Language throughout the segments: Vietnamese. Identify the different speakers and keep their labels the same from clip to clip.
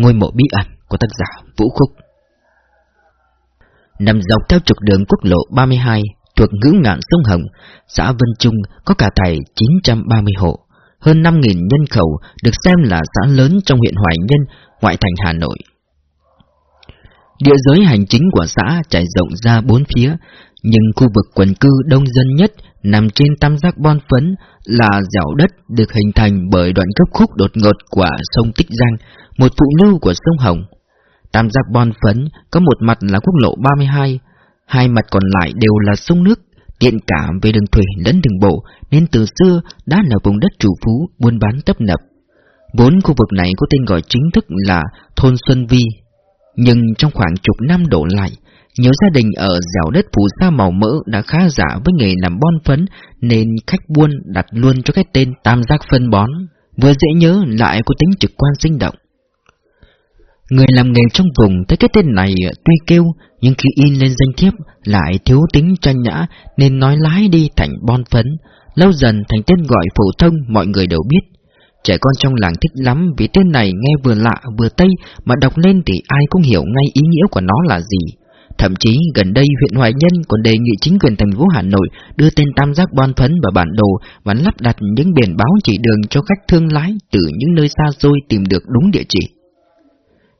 Speaker 1: Ngôi mộ bí ẩn của tác giả Vũ Khúc Nằm dọc theo trục đường quốc lộ 32 thuộc ngữ ngạn sông Hồng, xã Vân Trung có cả thầy 930 hộ, hơn 5.000 nhân khẩu được xem là xã lớn trong huyện Hoài Nhân, ngoại thành Hà Nội. Địa giới hành chính của xã trải rộng ra bốn phía, nhưng khu vực quần cư đông dân nhất nằm trên tam giác bon phấn là dẻo đất được hình thành bởi đoạn gấp khúc đột ngột của sông Tích Giang, một phụ lưu của sông Hồng. Tam giác bon phấn có một mặt là quốc lộ 32, hai mặt còn lại đều là sông nước, tiện cả về đường thủy lẫn đường bộ nên từ xưa đã là vùng đất chủ phú buôn bán tấp nập. Bốn khu vực này có tên gọi chính thức là thôn Xuân Vi, nhưng trong khoảng chục năm đổ lại, nhiều gia đình ở dẻo đất phủ sa màu mỡ đã khá giả với nghề làm bon phấn nên khách buôn đặt luôn cho cái tên tam giác phân bón, vừa dễ nhớ lại có tính trực quan sinh động. Người làm nghề trong vùng thấy cái tên này tuy kêu nhưng khi in lên danh thiếp lại thiếu tính tranh nhã nên nói lái đi thành bon phấn, lâu dần thành tên gọi phổ thông mọi người đều biết. Trẻ con trong làng thích lắm vì tên này nghe vừa lạ vừa tây mà đọc lên thì ai cũng hiểu ngay ý nghĩa của nó là gì. Thậm chí gần đây huyện Hoài Nhân còn đề nghị chính quyền thành phố Hà Nội đưa tên tam giác bon phấn vào bản đồ và lắp đặt những biển báo chỉ đường cho khách thương lái từ những nơi xa xôi tìm được đúng địa chỉ.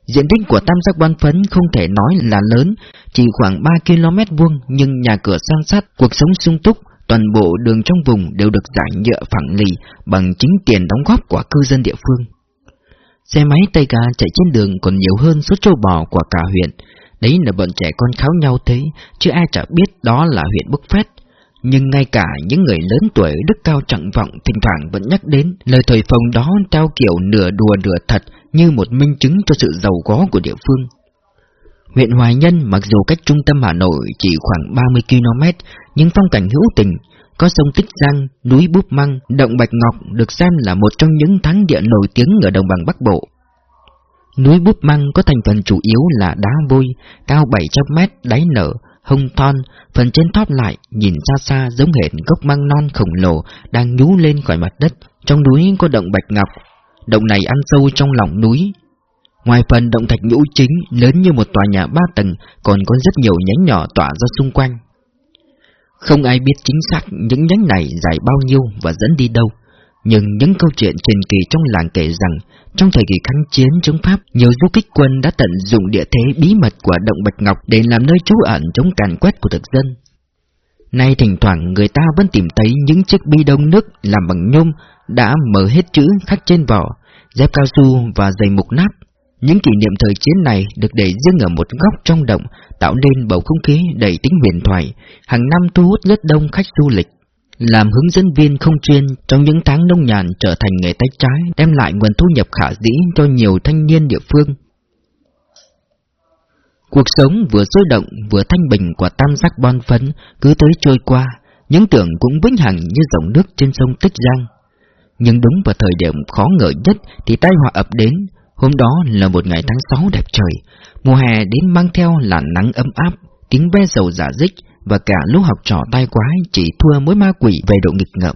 Speaker 1: Diện tích của tam giác ban phấn không thể nói là lớn, chỉ khoảng 3 km vuông nhưng nhà cửa san sát, cuộc sống sung túc, toàn bộ đường trong vùng đều được giải nhựa phẳng lì bằng chính tiền đóng góp của cư dân địa phương. Xe máy tay ga chạy trên đường còn nhiều hơn số châu bò của cả huyện, đấy là bọn trẻ con kháo nhau thế, chứ ai chả biết đó là huyện bức phét. Nhưng ngay cả những người lớn tuổi đức cao trọng vọng thỉnh thoảng vẫn nhắc đến lời thời phong đó trao kiểu nửa đùa nửa thật như một minh chứng cho sự giàu có của địa phương. Huyện Hoài Nhân mặc dù cách trung tâm Hà Nội chỉ khoảng 30 km, nhưng phong cảnh hữu tình, có sông Tích Giang, núi Búp Măng, động Bạch Ngọc được xem là một trong những thắng địa nổi tiếng ở đồng bằng Bắc Bộ. Núi Búp Măng có thành phần chủ yếu là đá vôi, cao 700 mét, đáy nở, hông thon, phần trên thóp lại, nhìn xa xa giống hệt gốc măng non khổng lồ đang nhú lên khỏi mặt đất. Trong núi có động Bạch Ngọc, Động này ăn sâu trong lòng núi. Ngoài phần động thạch nhũ chính lớn như một tòa nhà ba tầng, còn có rất nhiều nhánh nhỏ tỏa ra xung quanh. Không ai biết chính xác những nhánh này dài bao nhiêu và dẫn đi đâu. Nhưng những câu chuyện truyền kỳ trong làng kể rằng, trong thời kỳ kháng chiến chống Pháp, nhiều du kích quân đã tận dụng địa thế bí mật của động Bạch Ngọc để làm nơi trú ẩn chống càn quét của thực dân. Nay thỉnh thoảng người ta vẫn tìm thấy những chiếc bi đông nước làm bằng nhôm đã mở hết chữ khắc trên vỏ, dép cao su và giày mục nát. Những kỷ niệm thời chiến này được để riêng ở một góc trong động, tạo nên bầu không khí đầy tính huyền thoại, hàng năm thu hút rất đông khách du lịch. Làm hướng dẫn viên không chuyên trong những tháng nông nhàn trở thành nghề tay trái, đem lại nguồn thu nhập khả dĩ cho nhiều thanh niên địa phương. Cuộc sống vừa sôi động vừa thanh bình của tam giác bon phấn cứ tới trôi qua, những tưởng cũng vĩnh hằng như dòng nước trên sông Tích Giang. Nhưng đúng vào thời điểm khó ngờ nhất thì tai họa ập đến. Hôm đó là một ngày tháng 6 đẹp trời. Mùa hè đến mang theo là nắng ấm áp, tiếng ve dầu giả dích và cả lúc học trò tai quái chỉ thua mỗi ma quỷ về độ nghịch ngợm.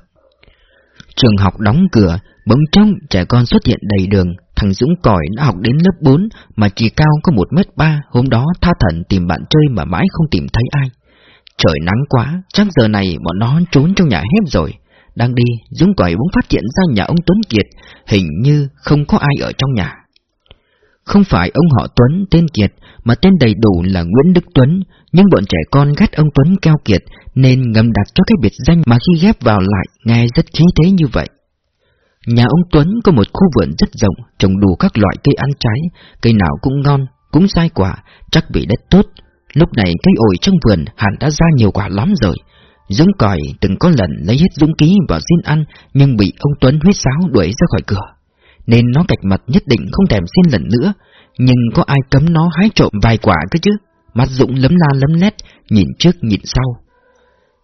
Speaker 1: Trường học đóng cửa, bỗng trông trẻ con xuất hiện đầy đường. Thằng Dũng Còi đã học đến lớp 4 mà chỉ cao có 1 mét 3 hôm đó tha thần tìm bạn chơi mà mãi không tìm thấy ai. Trời nắng quá, chắc giờ này bọn nó trốn trong nhà hết rồi. Đang đi, Dũng còi bỗng phát hiện ra nhà ông Tuấn Kiệt, hình như không có ai ở trong nhà. Không phải ông họ Tuấn tên Kiệt, mà tên đầy đủ là Nguyễn Đức Tuấn, nhưng bọn trẻ con ghét ông Tuấn keo kiệt nên ngầm đặt cho cái biệt danh mà khi ghép vào lại nghe rất khí thế như vậy. Nhà ông Tuấn có một khu vườn rất rộng, trồng đủ các loại cây ăn trái, cây nào cũng ngon, cũng sai quả, chắc bị đất tốt. Lúc này cây ổi trong vườn hẳn đã ra nhiều quả lắm rồi, Dũng còi từng có lần lấy hết dũng ký vào xin ăn nhưng bị ông Tuấn huyết sáo đuổi ra khỏi cửa. Nên nó cạch mặt nhất định không thèm xin lần nữa, nhưng có ai cấm nó hái trộm vài quả cơ chứ? Mắt Dũng lấm la lấm lét, nhìn trước nhìn sau.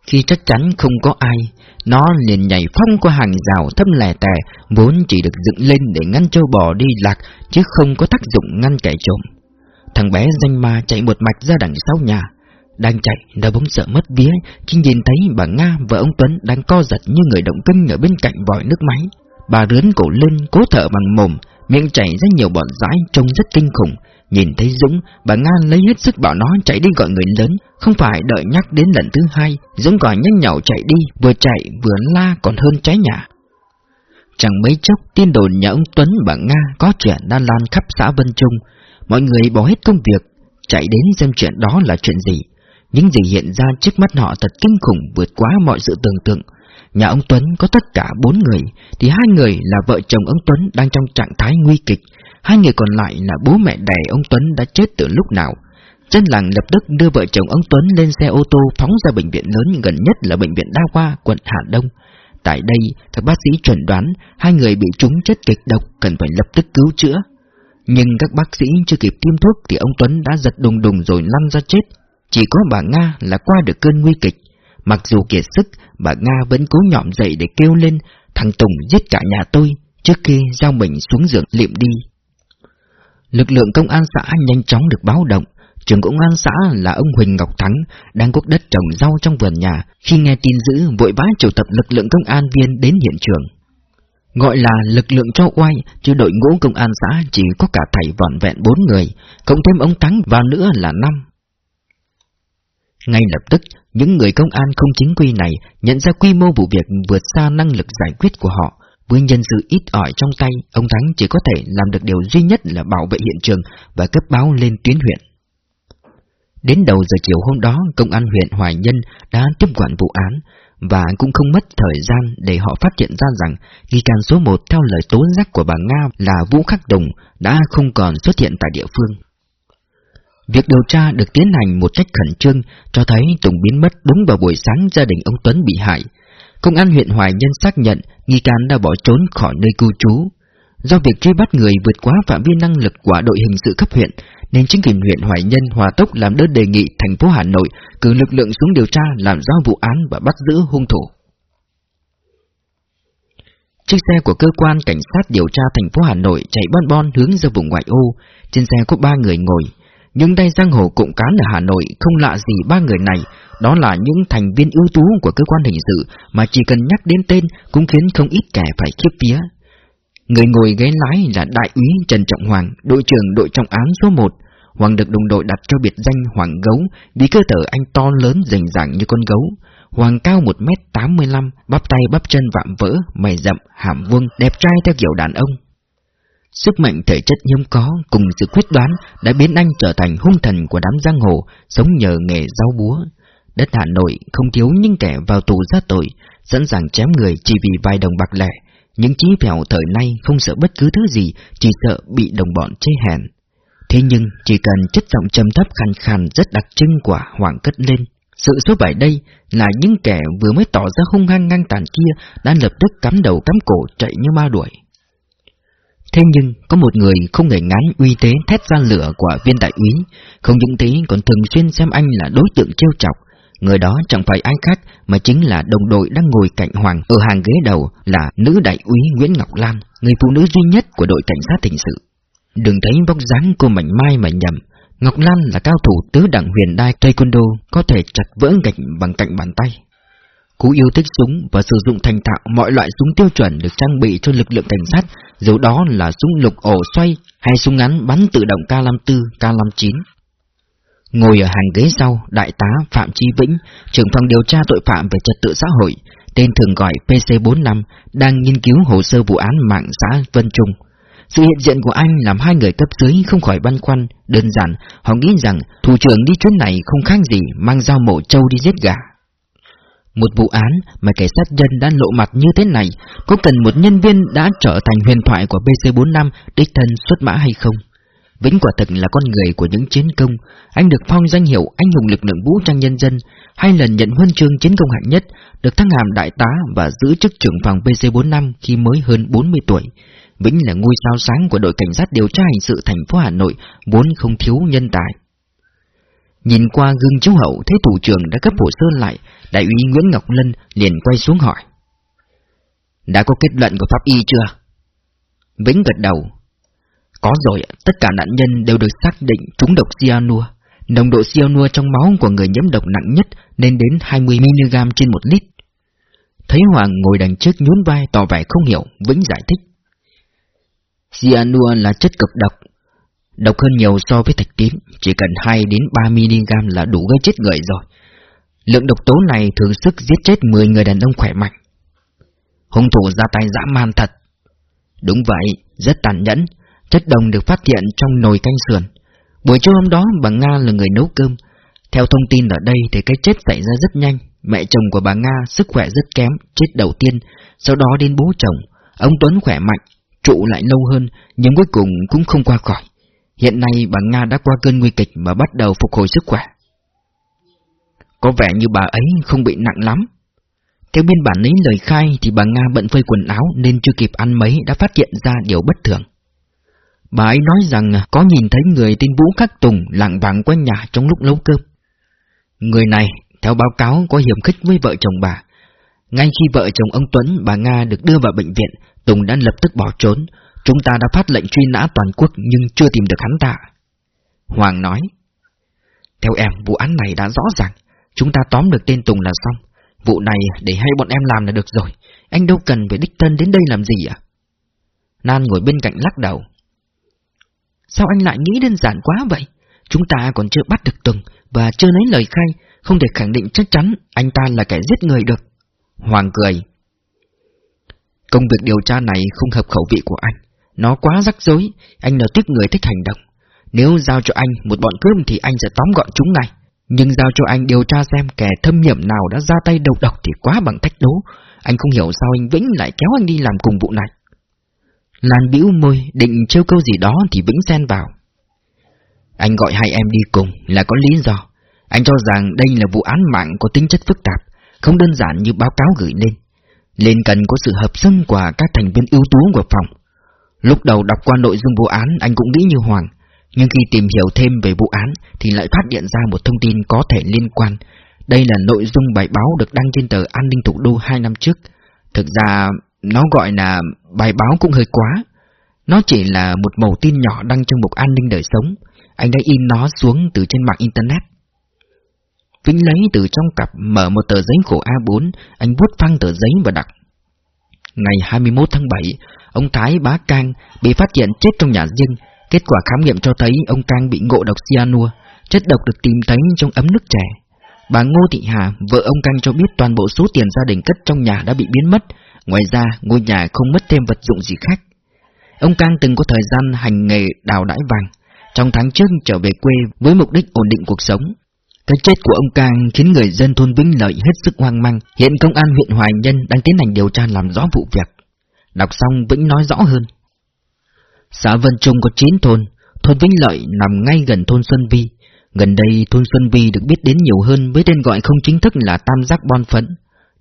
Speaker 1: Khi chắc chắn không có ai, nó liền nhảy phong qua hàng rào thâm lẻ tè, vốn chỉ được dựng lên để ngăn châu bò đi lạc, chứ không có tác dụng ngăn kẻ trộm. Thằng bé danh ma chạy một mạch ra đằng sau nhà, đang chạy, nó bỗng sợ mất vía khi nhìn thấy bà Nga và ông Tuấn đang co giật như người động kinh ở bên cạnh vòi nước máy. Bà rướn cổ lên, cố thở bằng mồm, miệng chảy rất nhiều bọn dãi trông rất kinh khủng. Nhìn thấy Dũng, bà Nga lấy hết sức bảo nó chạy đi gọi người lớn, không phải đợi nhắc đến lần thứ hai, Dũng còn nhanh nhảu chạy đi, vừa chạy vừa la còn hơn trái nhà. Chẳng mấy chốc tin đồn nhà ông Tuấn bà Nga có chuyện đã lan khắp xã Vân Trung, mọi người bỏ hết công việc, chạy đến xem chuyện đó là chuyện gì. Những gì hiện ra trước mắt họ thật kinh khủng vượt quá mọi sự tưởng tượng. Nhà ông Tuấn có tất cả bốn người, thì hai người là vợ chồng ông Tuấn đang trong trạng thái nguy kịch, hai người còn lại là bố mẹ đẻ ông Tuấn đã chết từ lúc nào. Dân làng lập tức đưa vợ chồng ông Tuấn lên xe ô tô phóng ra bệnh viện lớn gần nhất là bệnh viện Đa Khoa, quận Hà Đông. Tại đây, các bác sĩ chuẩn đoán hai người bị trúng chất kịch độc cần phải lập tức cứu chữa. Nhưng các bác sĩ chưa kịp tiêm thuốc thì ông Tuấn đã giật đùng đùng rồi lăn ra chết. Chỉ có bà Nga là qua được cơn nguy kịch. Mặc dù kiệt sức, bà Nga vẫn cố nhọm dậy để kêu lên, thằng Tùng giết cả nhà tôi, trước khi giao mình xuống giường liệm đi. Lực lượng công an xã nhanh chóng được báo động, trưởng công an xã là ông Huỳnh Ngọc Thắng đang cuốc đất trồng rau trong vườn nhà, khi nghe tin dữ vội vã triệu tập lực lượng công an viên đến hiện trường. Gọi là lực lượng cho oai, chứ đội ngũ công an xã chỉ có cả thầy vọn vẹn bốn người, cộng thêm ông Thắng vào nữa là năm. Ngay lập tức, những người công an không chính quy này nhận ra quy mô vụ việc vượt xa năng lực giải quyết của họ. Với nhân sự ít ỏi trong tay, ông Thắng chỉ có thể làm được điều duy nhất là bảo vệ hiện trường và cấp báo lên tuyến huyện. Đến đầu giờ chiều hôm đó, công an huyện Hoài Nhân đã tiếp quản vụ án, và cũng không mất thời gian để họ phát hiện ra rằng nghi can số 1 theo lời tố giác của bà Nga là Vũ Khắc Đồng đã không còn xuất hiện tại địa phương. Việc điều tra được tiến hành một cách khẩn trương cho thấy Tùng biến mất đúng vào buổi sáng gia đình ông Tuấn bị hại. Công an huyện Hoài Nhân xác nhận nghi can đã bỏ trốn khỏi nơi cư trú. Do việc truy bắt người vượt quá phạm vi năng lực của đội hình sự cấp huyện, nên chính quyền huyện Hoài Nhân hòa tốc làm đơn đề nghị thành phố Hà Nội cử lực lượng xuống điều tra làm rõ vụ án và bắt giữ hung thủ. Chiếc xe của cơ quan cảnh sát điều tra thành phố Hà Nội chạy bon bon hướng ra vùng ngoại ô, trên xe có ba người ngồi. Nhưng tay giang hồ cộng cán ở Hà Nội không lạ gì ba người này, đó là những thành viên ưu tú của cơ quan hình sự mà chỉ cần nhắc đến tên cũng khiến không ít kẻ phải khiếp vía. Người ngồi ghế lái là đại úy Trần Trọng Hoàng, đội trưởng đội trọng án số 1. Hoàng được đồng đội đặt cho biệt danh Hoàng Gấu vì cơ thể anh to lớn rành ràng như con gấu. Hoàng cao 1m85, bắp tay bắp chân vạm vỡ, mày rậm, hàm vuông, đẹp trai theo kiểu đàn ông. Sức mạnh thể chất hiếm có cùng sự quyết đoán đã biến anh trở thành hung thần của đám giang hồ, sống nhờ nghề rau búa. Đất Hà Nội không thiếu những kẻ vào tù ra tội, sẵn sàng chém người chỉ vì vài đồng bạc lẻ. Những chí phèo thời nay không sợ bất cứ thứ gì, chỉ sợ bị đồng bọn chê hèn. Thế nhưng chỉ cần chất giọng trầm thấp khàn khàn rất đặc trưng của Hoàng cất lên. Sự số bảy đây là những kẻ vừa mới tỏ ra hung hăng ngang tàn kia đã lập tức cắm đầu cắm cổ chạy như ma đuổi. Thế nhưng có một người không ngại ngán uy tế thét ra lửa của viên đại úy, không những thế còn thường xuyên xem anh là đối tượng trêu chọc, Người đó chẳng phải ai khác mà chính là đồng đội đang ngồi cạnh Hoàng ở hàng ghế đầu là nữ đại úy Nguyễn Ngọc Lan, người phụ nữ duy nhất của đội cảnh sát hình sự. Đừng thấy bóc dáng cô mảnh mai mà nhầm, Ngọc Lan là cao thủ tứ đẳng huyền đai taekwondo có thể chặt vỡ gạch bằng cạnh bàn tay. Cú yêu thích súng và sử dụng thành thạo mọi loại súng tiêu chuẩn được trang bị cho lực lượng cảnh sát, dù đó là súng lục ổ xoay hay súng ngắn bắn tự động K54, K59. Ngồi ở hàng ghế sau, đại tá Phạm Chí Vĩnh, trưởng phòng điều tra tội phạm về trật tự xã hội, tên thường gọi PC45, đang nghiên cứu hồ sơ vụ án mạng xã Vân Trung. Sự hiện diện của anh làm hai người cấp dưới không khỏi băn khoăn, đơn giản, họ nghĩ rằng thủ trưởng đi chuyến này không khác gì mang dao mổ trâu đi giết gà. Một vụ án mà kẻ sát nhân đã lộ mặt như thế này, có cần một nhân viên đã trở thành huyền thoại của BC45 đích thân xuất mã hay không? Vĩnh quả thực là con người của những chiến công, anh được phong danh hiệu anh hùng lực lượng vũ trang nhân dân, hai lần nhận huân chương chiến công hạng nhất, được thăng hàm đại tá và giữ chức trưởng phòng BC45 khi mới hơn 40 tuổi. Vĩnh là ngôi sao sáng của đội cảnh sát điều tra hình sự thành phố Hà Nội, vốn không thiếu nhân tài. Nhìn qua gương chiếu hậu thấy thủ trưởng đã cấp hồ sơ lại, đại úy Nguyễn Ngọc Lân liền quay xuống hỏi. Đã có kết luận của pháp y chưa? Vĩnh gật đầu, có rồi, tất cả nạn nhân đều được xác định trúng độc cyanua. Nồng độ cyanua trong máu của người nhiễm độc nặng nhất lên đến 20mg trên một lít. Thấy Hoàng ngồi đằng trước nhún vai tỏ vẻ không hiểu, Vĩnh giải thích. Cyanua là chất cực độc, độc hơn nhiều so với thạch tín, chỉ cần 2 đến 3mg là đủ gây chết người rồi. Lượng độc tố này thường sức giết chết 10 người đàn ông khỏe mạnh. Hung thủ ra tay dã man thật. Đúng vậy, rất tàn nhẫn, chất đồng được phát hiện trong nồi canh sườn. Buổi trưa hôm đó bà Nga là người nấu cơm. Theo thông tin ở đây thì cái chết xảy ra rất nhanh. Mẹ chồng của bà Nga sức khỏe rất kém, chết đầu tiên, sau đó đến bố chồng. Ông Tuấn khỏe mạnh, trụ lại lâu hơn, nhưng cuối cùng cũng không qua khỏi. Hiện nay bà Nga đã qua cơn nguy kịch và bắt đầu phục hồi sức khỏe. Có vẻ như bà ấy không bị nặng lắm. Theo biên bản lấy lời khai thì bà Nga bận phơi quần áo nên chưa kịp ăn mấy đã phát hiện ra điều bất thường. Bà ấy nói rằng có nhìn thấy người tên Vũ Khắc Tùng lặng vàng quanh nhà trong lúc nấu cơm. Người này, theo báo cáo, có hiểm khích với vợ chồng bà. Ngay khi vợ chồng ông Tuấn, bà Nga được đưa vào bệnh viện, Tùng đã lập tức bỏ trốn. Chúng ta đã phát lệnh truy nã toàn quốc nhưng chưa tìm được hắn ta. Hoàng nói, Theo em, vụ án này đã rõ ràng. Chúng ta tóm được tên Tùng là xong. Vụ này để hai bọn em làm là được rồi. Anh đâu cần phải đích thân đến đây làm gì à? Nan ngồi bên cạnh lắc đầu. Sao anh lại nghĩ đơn giản quá vậy? Chúng ta còn chưa bắt được Tùng và chưa lấy lời khai, không thể khẳng định chắc chắn anh ta là kẻ giết người được. Hoàng cười. Công việc điều tra này không hợp khẩu vị của anh. Nó quá rắc rối, anh là tiếp người thích hành động. Nếu giao cho anh một bọn cướp thì anh sẽ tóm gọn chúng ngay. Nhưng giao cho anh điều tra xem kẻ thâm hiểm nào đã ra tay đầu độc thì quá bằng thách đố. Anh không hiểu sao anh Vĩnh lại kéo anh đi làm cùng vụ này. Lan bĩu môi, định trêu câu gì đó thì Vĩnh xen vào. Anh gọi hai em đi cùng là có lý do. Anh cho rằng đây là vụ án mạng có tính chất phức tạp, không đơn giản như báo cáo gửi lên. Lên cần có sự hợp sức của các thành viên ưu tú của phòng. Lúc đầu đọc qua nội dung vụ án anh cũng nghĩ như Hoàng, nhưng khi tìm hiểu thêm về vụ án thì lại phát hiện ra một thông tin có thể liên quan. Đây là nội dung bài báo được đăng trên tờ An ninh Thủ đô hai năm trước. Thực ra, nó gọi là bài báo cũng hơi quá. Nó chỉ là một mẩu tin nhỏ đăng trong mục an ninh đời sống. Anh đã in nó xuống từ trên mạng Internet. Vĩnh lấy từ trong cặp mở một tờ giấy khổ A4, anh vuốt phăng tờ giấy và đặt. Ngày 21 tháng 7, ông Thái Bá Cang bị phát hiện chết trong nhà riêng, Kết quả khám nghiệm cho thấy ông Cang bị ngộ độc cyanua, chất độc được tìm thấy trong ấm nước trẻ. Bà Ngô Thị Hà, vợ ông Cang cho biết toàn bộ số tiền gia đình cất trong nhà đã bị biến mất, ngoài ra ngôi nhà không mất thêm vật dụng gì khác. Ông Cang từng có thời gian hành nghề đào đãi vàng, trong tháng trước trở về quê với mục đích ổn định cuộc sống. Cái chết của ông Cang khiến người dân thôn Vĩnh Lợi hết sức hoang mang, hiện công an huyện Hoài Nhân đang tiến hành điều tra làm rõ vụ việc. Đọc xong Vĩnh nói rõ hơn. Xã Vân Trung có 9 thôn, thôn Vĩnh Lợi nằm ngay gần thôn Xuân Vi. Gần đây thôn Xuân Vi được biết đến nhiều hơn với tên gọi không chính thức là Tam Giác Bon Phấn.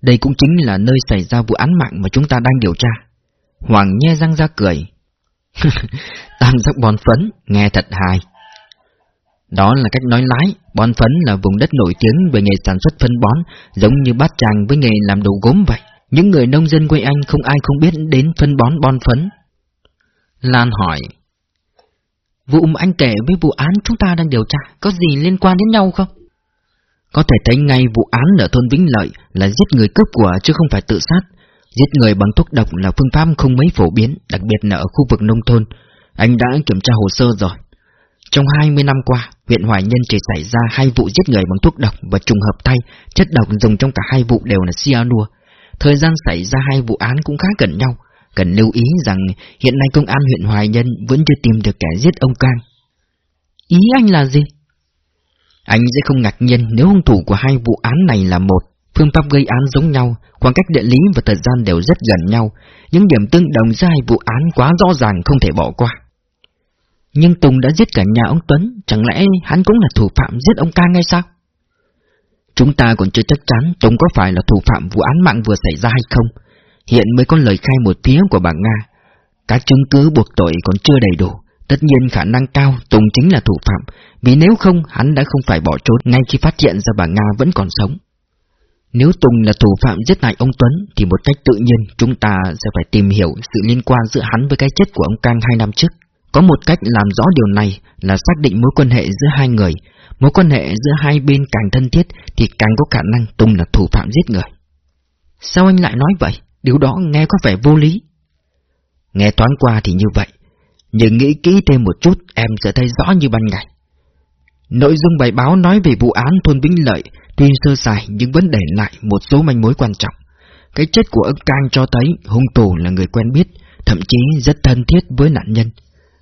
Speaker 1: Đây cũng chính là nơi xảy ra vụ án mạng mà chúng ta đang điều tra. Hoàng nhe răng ra cười. Tam Giác Bon Phấn, nghe thật hài. Đó là cách nói lái, Bon Phấn là vùng đất nổi tiếng về nghề sản xuất phân bón, giống như bát tràng với nghề làm đồ gốm vậy. Những người nông dân quê Anh không ai không biết đến phân bón Bon Phấn. Lan hỏi. Vụ mà anh kể với vụ án chúng ta đang điều tra có gì liên quan đến nhau không? Có thể thấy ngay vụ án ở thôn Vĩnh Lợi là giết người cướp của chứ không phải tự sát. Giết người bằng thuốc độc là phương pháp không mấy phổ biến, đặc biệt là ở khu vực nông thôn. Anh đã kiểm tra hồ sơ rồi. Trong 20 năm qua, huyện Hoài Nhân chỉ xảy ra hai vụ giết người bằng thuốc độc và trùng hợp tay, chất độc dùng trong cả hai vụ đều là cyanua. Thời gian xảy ra hai vụ án cũng khá gần nhau, Cần lưu ý rằng hiện nay công an huyện Hoài Nhân vẫn chưa tìm được kẻ giết ông Cang. Ý anh là gì? Anh sẽ không ngạc nhiên nếu hung thủ của hai vụ án này là một. Phương pháp gây án giống nhau, khoảng cách địa lý và thời gian đều rất gần nhau, những điểm tương đồng giữa hai vụ án quá rõ ràng không thể bỏ qua. Nhưng Tùng đã giết cả nhà ông Tuấn, chẳng lẽ hắn cũng là thủ phạm giết ông Cang hay sao? Chúng ta còn chưa chắc chắn Tùng có phải là thủ phạm vụ án mạng vừa xảy ra hay không, Hiện mới có lời khai một phía của bà Nga. Các chứng cứ buộc tội còn chưa đầy đủ. Tất nhiên khả năng cao Tùng chính là thủ phạm. Vì nếu không hắn đã không phải bỏ trốn Ngay khi phát hiện ra bà Nga vẫn còn sống. Nếu Tùng là thủ phạm giết hại ông Tuấn Thì một cách tự nhiên chúng ta sẽ phải tìm hiểu Sự liên quan giữa hắn với cái chết của ông Cang hai năm trước. Có một cách làm rõ điều này Là xác định mối quan hệ giữa hai người Mối quan hệ giữa hai bên càng thân thiết Thì càng có khả năng Tùng là thủ phạm giết người Sao anh lại nói vậy? Điều đó nghe có vẻ vô lý. Nghe toán qua thì như vậy, Nhưng nghĩ kỹ thêm một chút em sẽ thấy rõ như ban ngày. Nội dung bài báo nói về vụ án thôn Vĩnh Lợi tuy sơ sài nhưng vẫn để lại một số manh mối quan trọng. Cái chết của ông Cang cho thấy hung thủ là người quen biết, thậm chí rất thân thiết với nạn nhân.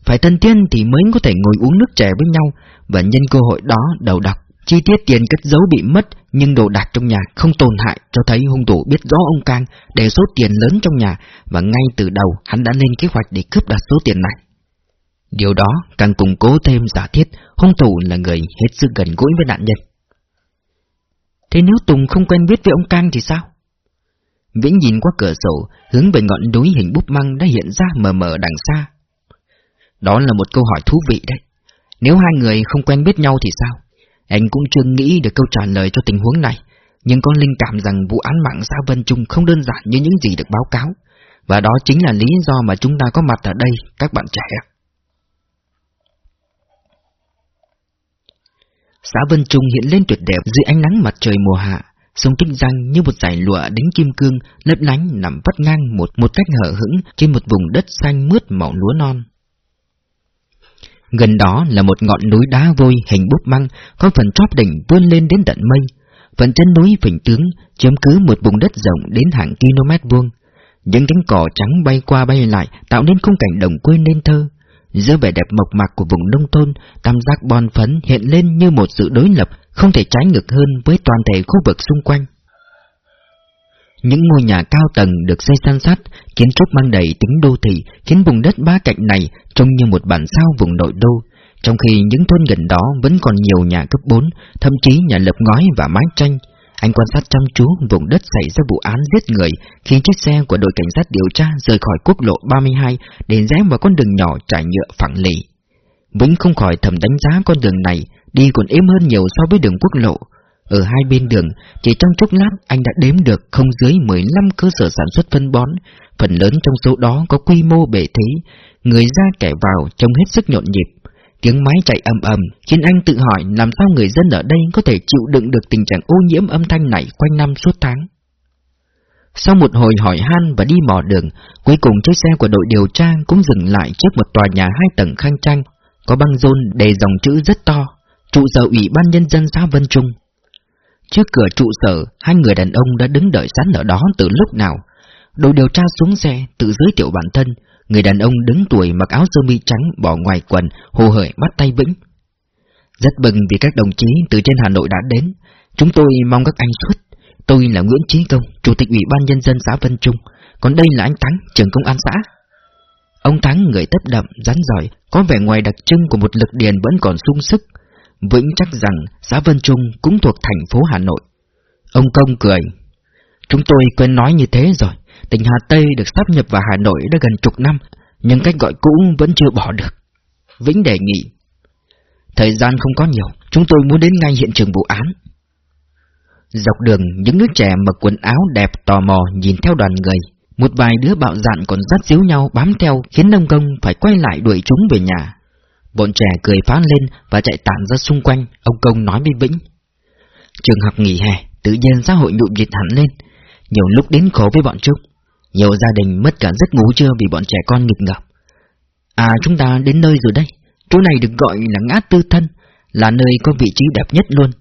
Speaker 1: Phải thân tiên thì mới có thể ngồi uống nước trẻ với nhau và nhân cơ hội đó đầu độc. Chi tiết tiền cất giấu bị mất nhưng đồ đạc trong nhà không tổn hại cho thấy hung thủ biết rõ ông Cang để số tiền lớn trong nhà và ngay từ đầu hắn đã lên kế hoạch để cướp đoạt số tiền này. Điều đó càng củng cố thêm giả thiết hung thủ là người hết sức gần gũi với nạn nhân. Thế nếu Tùng không quen biết với ông Cang thì sao? Vĩnh nhìn qua cửa sổ, hướng về ngọn núi hình búp măng đã hiện ra mờ mờ đằng xa. Đó là một câu hỏi thú vị đấy. Nếu hai người không quen biết nhau thì sao? Anh cũng chưa nghĩ được câu trả lời cho tình huống này, nhưng có linh cảm rằng vụ án mạng Sa Vân Trung không đơn giản như những gì được báo cáo. Và đó chính là lý do mà chúng ta có mặt ở đây, các bạn trẻ. Xã Vân Trung hiện lên tuyệt đẹp dưới ánh nắng mặt trời mùa hạ, sông Tích Giang như một dải lụa đính kim cương lấp lánh nằm vắt ngang một một cách hở hững trên một vùng đất xanh mướt màu lúa non. Gần đó là một ngọn núi đá vôi hình búp măng, có phần chóp đỉnh vươn lên đến tận mây. Phần chân núi phình tướng chiếm cứ một vùng đất rộng đến hàng km vuông. Những cánh cỏ trắng bay qua bay lại tạo nên khung cảnh đồng quê nên thơ. Giữa vẻ đẹp mộc mạc của vùng nông thôn, tam giác bon phấn hiện lên như một sự đối lập không thể trái ngược hơn với toàn thể khu vực xung quanh. Những ngôi nhà cao tầng được xây san sát, kiến trúc mang đầy tính đô thị, khiến vùng đất ba cạnh này trông như một bản sao vùng nội đô, trong khi những thôn gần đó vẫn còn nhiều nhà cấp 4, thậm chí nhà lợp ngói và mái tranh. Anh quan sát chăm chú vùng đất xảy ra vụ án giết người khi chiếc xe của đội cảnh sát điều tra rời khỏi quốc lộ 32 để rẽ vào con đường nhỏ trải nhựa phẳng lì. Vĩnh không khỏi thầm đánh giá con đường này, đi còn êm hơn nhiều so với đường quốc lộ. Ở hai bên đường, chỉ trong chốc lát anh đã đếm được không dưới 15 cơ sở sản xuất phân bón, phần lớn trong số đó có quy mô bể thế, người ra kẻ vào trông hết sức nhộn nhịp. Tiếng máy chạy ầm ầm khiến anh tự hỏi làm sao người dân ở đây có thể chịu đựng được tình trạng ô nhiễm âm thanh này quanh năm suốt tháng. Sau một hồi hỏi han và đi mò đường, cuối cùng chiếc xe của đội điều tra cũng dừng lại trước một tòa nhà hai tầng khang trang, có băng rôn đề dòng chữ rất to, trụ sở ủy ban nhân dân xã Vân Trung. Trước cửa trụ sở, hai người đàn ông đã đứng đợi sẵn ở đó từ lúc nào. Đội điều tra xuống xe, tự giới thiệu bản thân, người đàn ông đứng tuổi mặc áo sơ mi trắng bỏ ngoài quần, hồ hởi bắt tay Vĩnh. Rất mừng vì các đồng chí từ trên Hà Nội đã đến, chúng tôi mong các anh xuất. Tôi là Nguyễn Chí Công, Chủ tịch Ủy ban Nhân dân xã Vân Trung, còn đây là anh Thắng, trưởng công an xã. Ông Thắng người tấp đậm, rắn giỏi, có vẻ ngoài đặc trưng của một lực điền vẫn còn sung sức, vững chắc rằng xã Vân Trung cũng thuộc thành phố Hà Nội. Ông Công cười. Chúng tôi quên nói như thế rồi, tỉnh Hà Tây được sắp nhập vào Hà Nội đã gần chục năm, nhưng cách gọi cũ vẫn chưa bỏ được. Vĩnh đề nghị. Thời gian không có nhiều, chúng tôi muốn đến ngay hiện trường vụ án. Dọc đường, những đứa trẻ mặc quần áo đẹp tò mò nhìn theo đoàn người. Một vài đứa bạo dạn còn dắt díu nhau bám theo khiến nông công phải quay lại đuổi chúng về nhà. Bọn trẻ cười phá lên và chạy tản ra xung quanh, ông Công nói với Vĩnh. Trường học nghỉ hè, tự nhiên xã hội nhộn nhịp hẳn lên, nhiều lúc đến khổ với bọn chúng. Nhiều gia đình mất cả giấc ngủ trưa vì bọn trẻ con nghịch ngợp. À chúng ta đến nơi rồi đây, chỗ này được gọi là ngã tư thân, là nơi có vị trí đẹp nhất luôn.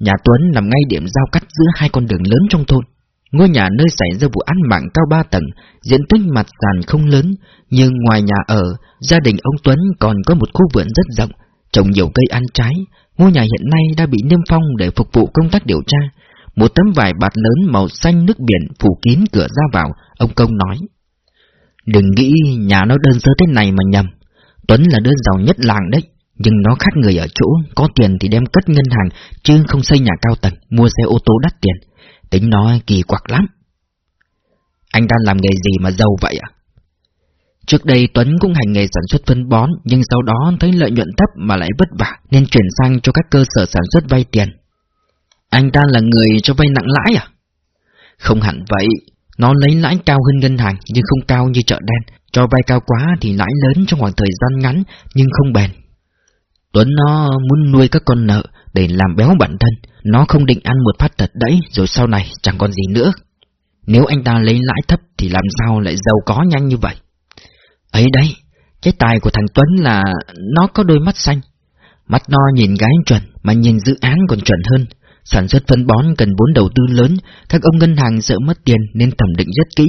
Speaker 1: Nhà Tuấn nằm ngay điểm giao cắt giữa hai con đường lớn trong thôn. Ngôi nhà nơi xảy ra vụ án mạng cao ba tầng, diện tích mặt sàn không lớn, nhưng ngoài nhà ở, gia đình ông Tuấn còn có một khu vườn rất rộng, trồng nhiều cây ăn trái. Ngôi nhà hiện nay đã bị niêm phong để phục vụ công tác điều tra. Một tấm vải bạt lớn màu xanh nước biển phủ kín cửa ra vào, ông Công nói. Đừng nghĩ nhà nó đơn sơ thế này mà nhầm. Tuấn là đứa giàu nhất làng đấy, nhưng nó khác người ở chỗ, có tiền thì đem cất ngân hàng, chứ không xây nhà cao tầng, mua xe ô tô đắt tiền. Tính nó kỳ quặc lắm. Anh đang làm nghề gì mà giàu vậy ạ? Trước đây Tuấn cũng hành nghề sản xuất phân bón, nhưng sau đó thấy lợi nhuận thấp mà lại vất vả, nên chuyển sang cho các cơ sở sản xuất vay tiền. Anh ta là người cho vay nặng lãi à? Không hẳn vậy, nó lấy lãi cao hơn ngân hàng nhưng không cao như chợ đen, cho vay cao quá thì lãi lớn trong khoảng thời gian ngắn nhưng không bền. Tuấn nó muốn nuôi các con nợ để làm béo bản thân, nó không định ăn một phát thật đấy rồi sau này chẳng còn gì nữa. Nếu anh ta lấy lãi thấp thì làm sao lại giàu có nhanh như vậy? Ấy đấy, Cái tài của thằng Tuấn là nó có đôi mắt xanh. Mắt no nhìn gái chuẩn mà nhìn dự án còn chuẩn hơn. Sản xuất phân bón cần vốn đầu tư lớn, các ông ngân hàng sợ mất tiền nên thẩm định rất kỹ,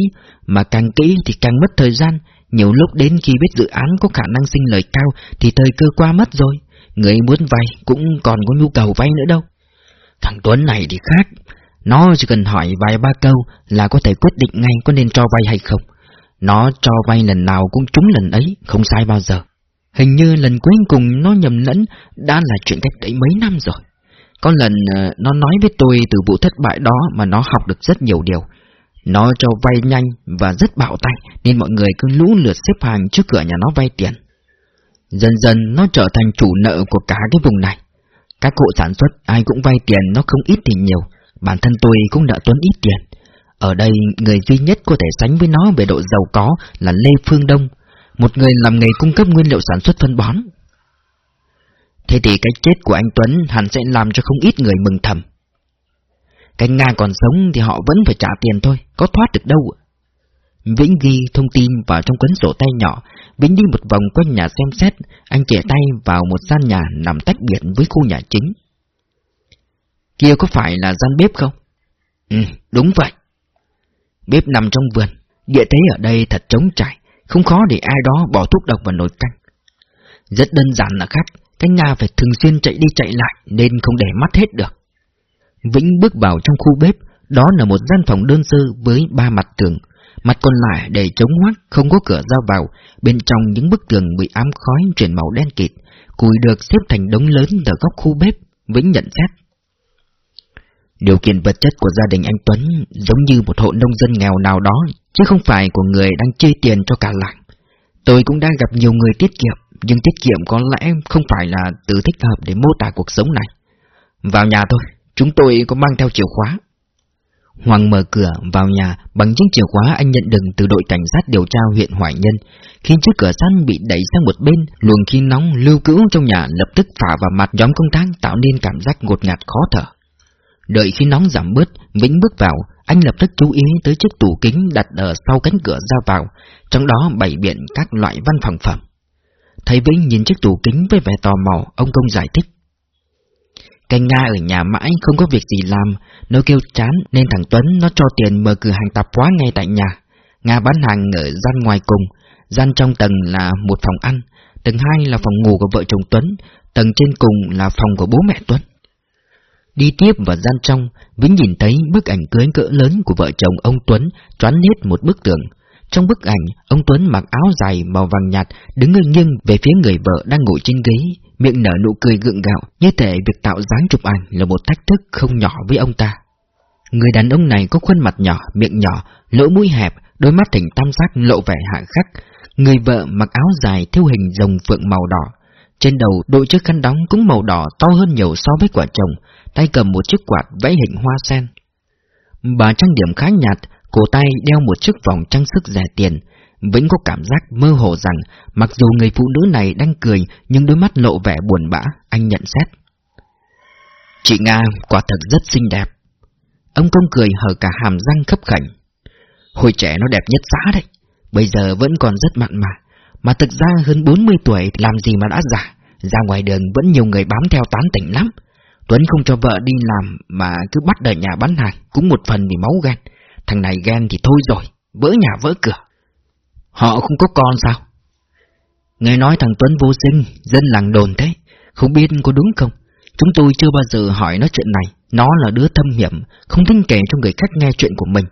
Speaker 1: mà càng kỹ thì càng mất thời gian, nhiều lúc đến khi biết dự án có khả năng sinh lời cao thì thời cơ qua mất rồi, người muốn vay cũng còn có nhu cầu vay nữa đâu. Thằng Tuấn này thì khác, nó chỉ cần hỏi vài ba câu là có thể quyết định ngay có nên cho vay hay không. Nó cho vay lần nào cũng trúng lần ấy, không sai bao giờ. Hình như lần cuối cùng nó nhầm lẫn đã là chuyện cách đấy mấy năm rồi. Có lần ờ, nó nói với tôi từ vụ thất bại đó mà nó học được rất nhiều điều. Nó cho vay nhanh và rất bạo tay nên mọi người cứ lũ lượt xếp hàng trước cửa nhà nó vay tiền. Dần dần nó trở thành chủ nợ của cả cái vùng này. Các hộ sản xuất ai cũng vay tiền nó không ít thì nhiều, bản thân tôi cũng nợ Tuấn ít tiền. Ở đây người duy nhất có thể sánh với nó về độ giàu có là Lê Phương Đông, một người làm nghề cung cấp nguyên liệu sản xuất phân bón. Thế thì cái chết của anh Tuấn hẳn sẽ làm cho không ít người mừng thầm. Cái Nga còn sống thì họ vẫn phải trả tiền thôi, có thoát được đâu. Vĩnh ghi thông tin vào trong cuốn sổ tay nhỏ, Vĩnh đi một vòng quanh nhà xem xét, anh chẻ tay vào một gian nhà nằm tách biệt với khu nhà chính. Kia có phải là gian bếp không? Ừ, đúng vậy. Bếp nằm trong vườn, địa thế ở đây thật trống trải, không khó để ai đó bỏ thuốc độc vào nồi canh. Rất đơn giản là khác, cái nhà phải thường xuyên chạy đi chạy lại nên không để mắt hết được. Vĩnh bước vào trong khu bếp, đó là một gian phòng đơn sơ với ba mặt tường, mặt còn lại để chống hoác, không có cửa ra vào, bên trong những bức tường bị ám khói chuyển màu đen kịt, cùi được xếp thành đống lớn ở góc khu bếp, Vĩnh nhận xét. Điều kiện vật chất của gia đình anh Tuấn giống như một hộ nông dân nghèo nào đó, chứ không phải của người đang chơi tiền cho cả làng. Tôi cũng đang gặp nhiều người tiết kiệm, nhưng tiết kiệm có lẽ không phải là từ thích hợp để mô tả cuộc sống này. Vào nhà thôi, chúng tôi có mang theo chìa khóa. Hoàng mở cửa vào nhà bằng chiếc chìa khóa anh nhận được từ đội cảnh sát điều tra huyện Hoài Nhân. Khi chiếc cửa sắt bị đẩy sang một bên, luồng khí nóng lưu cữu trong nhà lập tức phả vào mặt nhóm công tác tạo nên cảm giác ngột ngạt khó thở. Đợi khi nóng giảm bớt, Vĩnh bước vào, anh lập tức chú ý tới chiếc tủ kính đặt ở sau cánh cửa ra vào, trong đó bày biện các loại văn phòng phẩm. Thấy Vĩnh nhìn chiếc tủ kính với vẻ tò mò, ông Công giải thích. Canh Nga ở nhà mãi không có việc gì làm, nó kêu chán nên thằng Tuấn nó cho tiền mở cửa hàng tạp hóa ngay tại nhà. Nga bán hàng ở gian ngoài cùng, gian trong tầng là một phòng ăn, tầng hai là phòng ngủ của vợ chồng Tuấn, tầng trên cùng là phòng của bố mẹ Tuấn. Đi tiếp vào gian trong, Vĩnh nhìn thấy bức ảnh cưới cỡ lớn của vợ chồng ông Tuấn choán hết một bức tường. Trong bức ảnh, ông Tuấn mặc áo dài màu vàng nhạt, đứng ngưng nghiêng về phía người vợ đang ngồi trên ghế, miệng nở nụ cười gượng gạo, như thể việc tạo dáng chụp ảnh là một thách thức không nhỏ với ông ta. Người đàn ông này có khuôn mặt nhỏ, miệng nhỏ, lỗ mũi hẹp, đôi mắt thỉnh tam giác lộ vẻ hạ khắc. Người vợ mặc áo dài theo hình rồng phượng màu đỏ. Trên đầu đội chiếc khăn đóng cũng màu đỏ to hơn nhiều so với quả chồng, tay cầm một chiếc quạt vẽ hình hoa sen. Bà trang điểm khá nhạt, cổ tay đeo một chiếc vòng trang sức rẻ tiền, vẫn có cảm giác mơ hồ rằng mặc dù người phụ nữ này đang cười nhưng đôi mắt lộ vẻ buồn bã, anh nhận xét. Chị Nga quả thật rất xinh đẹp. Ông công cười hở cả hàm răng khấp khảnh. Hồi trẻ nó đẹp nhất xã đấy, bây giờ vẫn còn rất mặn mà. Mà thực ra hơn 40 tuổi làm gì mà đã già ra ngoài đường vẫn nhiều người bám theo tán tỉnh lắm. Tuấn không cho vợ đi làm mà cứ bắt ở nhà bán hàng, cũng một phần vì máu ghen. Thằng này ghen thì thôi rồi, vỡ nhà vỡ cửa. Họ không có con sao? Nghe nói thằng Tuấn vô sinh, dân làng đồn thế, không biết có đúng không? Chúng tôi chưa bao giờ hỏi nó chuyện này, nó là đứa thâm hiểm, không thích kể cho người khác nghe chuyện của mình.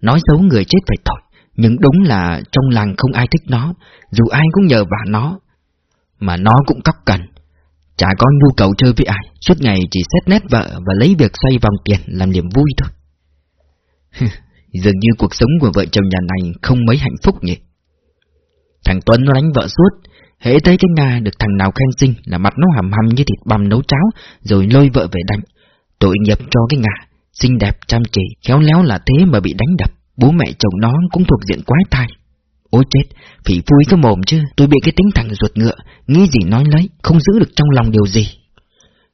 Speaker 1: Nói xấu người chết phải thôi. nhưng đúng là trong làng không ai thích nó, dù ai cũng nhờ vả nó. Mà nó cũng cóc cần, chả có nhu cầu chơi với ai, suốt ngày chỉ xét nét vợ và lấy việc xoay vòng tiền làm niềm vui thôi. Dường như cuộc sống của vợ chồng nhà này không mấy hạnh phúc nhỉ. Thằng Tuấn nó đánh vợ suốt, hễ thấy cái Nga được thằng nào khen xinh là mặt nó hầm hầm như thịt bằm nấu cháo, rồi lôi vợ về đánh. Tội nghiệp cho cái Nga, xinh đẹp chăm chỉ, khéo léo là thế mà bị đánh đập, bố mẹ chồng nó cũng thuộc diện quái thai. Ôi chết, phỉ phui cái mồm chứ, tôi bị cái tính thằng ruột ngựa, nghĩ gì nói lấy, không giữ được trong lòng điều gì.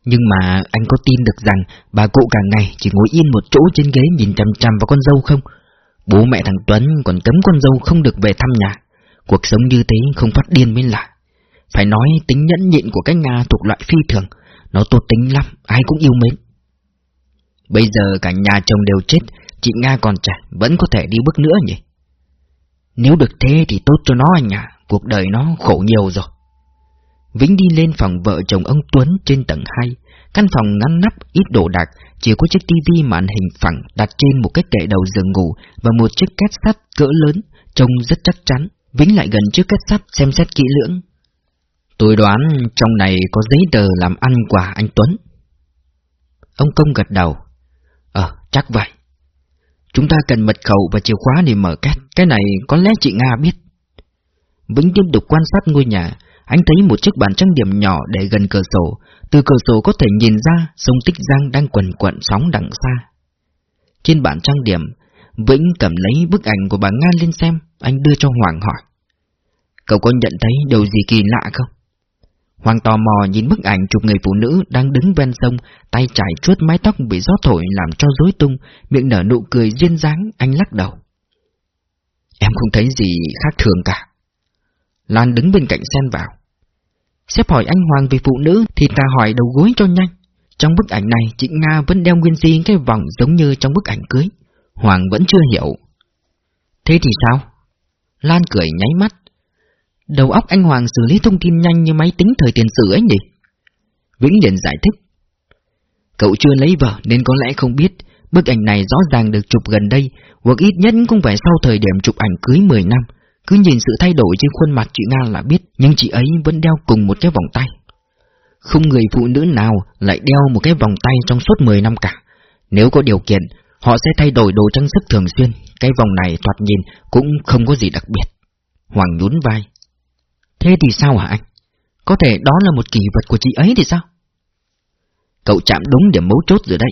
Speaker 1: Nhưng mà anh có tin được rằng bà cụ cả ngày chỉ ngồi yên một chỗ trên ghế nhìn chằm chằm vào con dâu không? Bố mẹ thằng Tuấn còn cấm con dâu không được về thăm nhà. Cuộc sống như thế không phát điên mới lạ. Phải nói tính nhẫn nhịn của cái Nga thuộc loại phi thường, nó tốt tính lắm, ai cũng yêu mến. Bây giờ cả nhà chồng đều chết, chị Nga còn trẻ, vẫn có thể đi bước nữa nhỉ? Nếu được thế thì tốt cho nó anh ạ, cuộc đời nó khổ nhiều rồi. Vĩnh đi lên phòng vợ chồng ông Tuấn trên tầng 2. Căn phòng ngăn nắp, ít đồ đạc, chỉ có chiếc tivi màn hình phẳng đặt trên một cái kệ đầu giường ngủ và một chiếc két sắt cỡ lớn, trông rất chắc chắn. Vĩnh lại gần chiếc kết sắt xem xét kỹ lưỡng. Tôi đoán trong này có giấy tờ làm ăn của anh Tuấn. Ông Công gật đầu. Ờ, chắc vậy. Chúng ta cần mật khẩu và chìa khóa để mở két, cái này có lẽ chị Nga biết. Vĩnh tiếp tục quan sát ngôi nhà, anh thấy một chiếc bàn trang điểm nhỏ để gần cửa sổ, từ cửa sổ có thể nhìn ra sông Tích Giang đang quần quận sóng đằng xa. Trên bàn trang điểm, Vĩnh cầm lấy bức ảnh của bà Nga lên xem, anh đưa cho Hoàng hỏi. Cậu có nhận thấy điều gì kỳ lạ không? Hoàng tò mò nhìn bức ảnh chụp người phụ nữ đang đứng ven sông, tay chải chuốt mái tóc bị gió thổi làm cho rối tung, miệng nở nụ cười duyên dáng, anh lắc đầu. Em không thấy gì khác thường cả. Lan đứng bên cạnh xen vào. Xếp hỏi anh Hoàng về phụ nữ thì ta hỏi đầu gối cho nhanh. Trong bức ảnh này, chị Nga vẫn đeo nguyên di cái vòng giống như trong bức ảnh cưới. Hoàng vẫn chưa hiểu. Thế thì sao? Lan cười nháy mắt. Đầu óc anh Hoàng xử lý thông tin nhanh như máy tính thời tiền sử ấy nhỉ? Vĩnh liền giải thích. Cậu chưa lấy vợ nên có lẽ không biết, bức ảnh này rõ ràng được chụp gần đây, hoặc ít nhất cũng phải sau thời điểm chụp ảnh cưới 10 năm. Cứ nhìn sự thay đổi trên khuôn mặt chị Nga là biết, nhưng chị ấy vẫn đeo cùng một cái vòng tay. Không người phụ nữ nào lại đeo một cái vòng tay trong suốt 10 năm cả. Nếu có điều kiện, họ sẽ thay đổi đồ trang sức thường xuyên, cái vòng này thoạt nhìn cũng không có gì đặc biệt. Hoàng nhún vai. Thế thì sao hả anh? Có thể đó là một kỳ vật của chị ấy thì sao? Cậu chạm đúng điểm mấu chốt rồi đấy.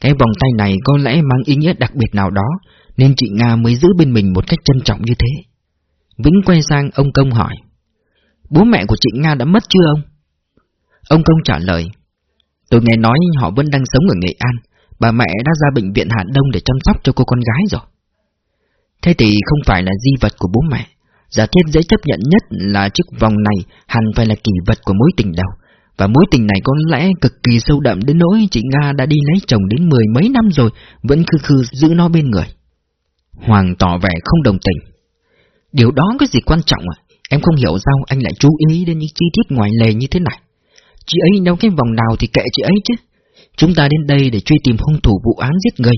Speaker 1: Cái vòng tay này có lẽ mang ý nghĩa đặc biệt nào đó, nên chị Nga mới giữ bên mình một cách trân trọng như thế. Vĩnh quay sang ông Công hỏi. Bố mẹ của chị Nga đã mất chưa ông? Ông Công trả lời. Tôi nghe nói họ vẫn đang sống ở Nghệ An. Bà mẹ đã ra bệnh viện hà Đông để chăm sóc cho cô con gái rồi. Thế thì không phải là di vật của bố mẹ. Giả thiết dễ chấp nhận nhất là chiếc vòng này hẳn phải là kỷ vật của mối tình đầu. Và mối tình này có lẽ cực kỳ sâu đậm đến nỗi chị Nga đã đi lấy chồng đến mười mấy năm rồi, vẫn khư khư giữ nó bên người. Hoàng tỏ vẻ không đồng tình. Điều đó có gì quan trọng à? Em không hiểu sao anh lại chú ý đến những chi tiết ngoài lề như thế này. Chị ấy đeo cái vòng nào thì kệ chị ấy chứ. Chúng ta đến đây để truy tìm hung thủ vụ án giết người.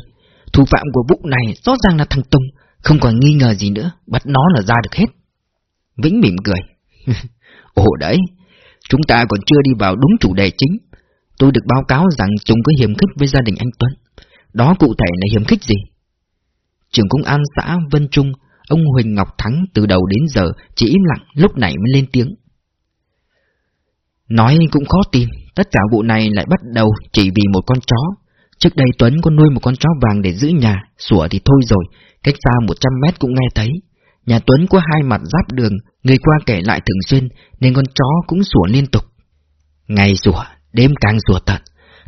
Speaker 1: Thủ phạm của vụ này rõ ràng là thằng Tùng, không còn nghi ngờ gì nữa, bắt nó là ra được hết. Vĩnh mỉm cười. Ồ đấy, chúng ta còn chưa đi vào đúng chủ đề chính. Tôi được báo cáo rằng chúng có hiểm khích với gia đình anh Tuấn. Đó cụ thể là hiểm khích gì? Trưởng công an xã Vân Trung Ông Huỳnh Ngọc Thắng từ đầu đến giờ chỉ im lặng lúc này mới lên tiếng. Nói cũng khó tin, tất cả vụ này lại bắt đầu chỉ vì một con chó. Trước đây Tuấn có nuôi một con chó vàng để giữ nhà, sủa thì thôi rồi, cách xa 100 mét cũng nghe thấy. Nhà Tuấn có hai mặt giáp đường, người qua kể lại thường xuyên, nên con chó cũng sủa liên tục. Ngày sủa, đêm càng sủa tận.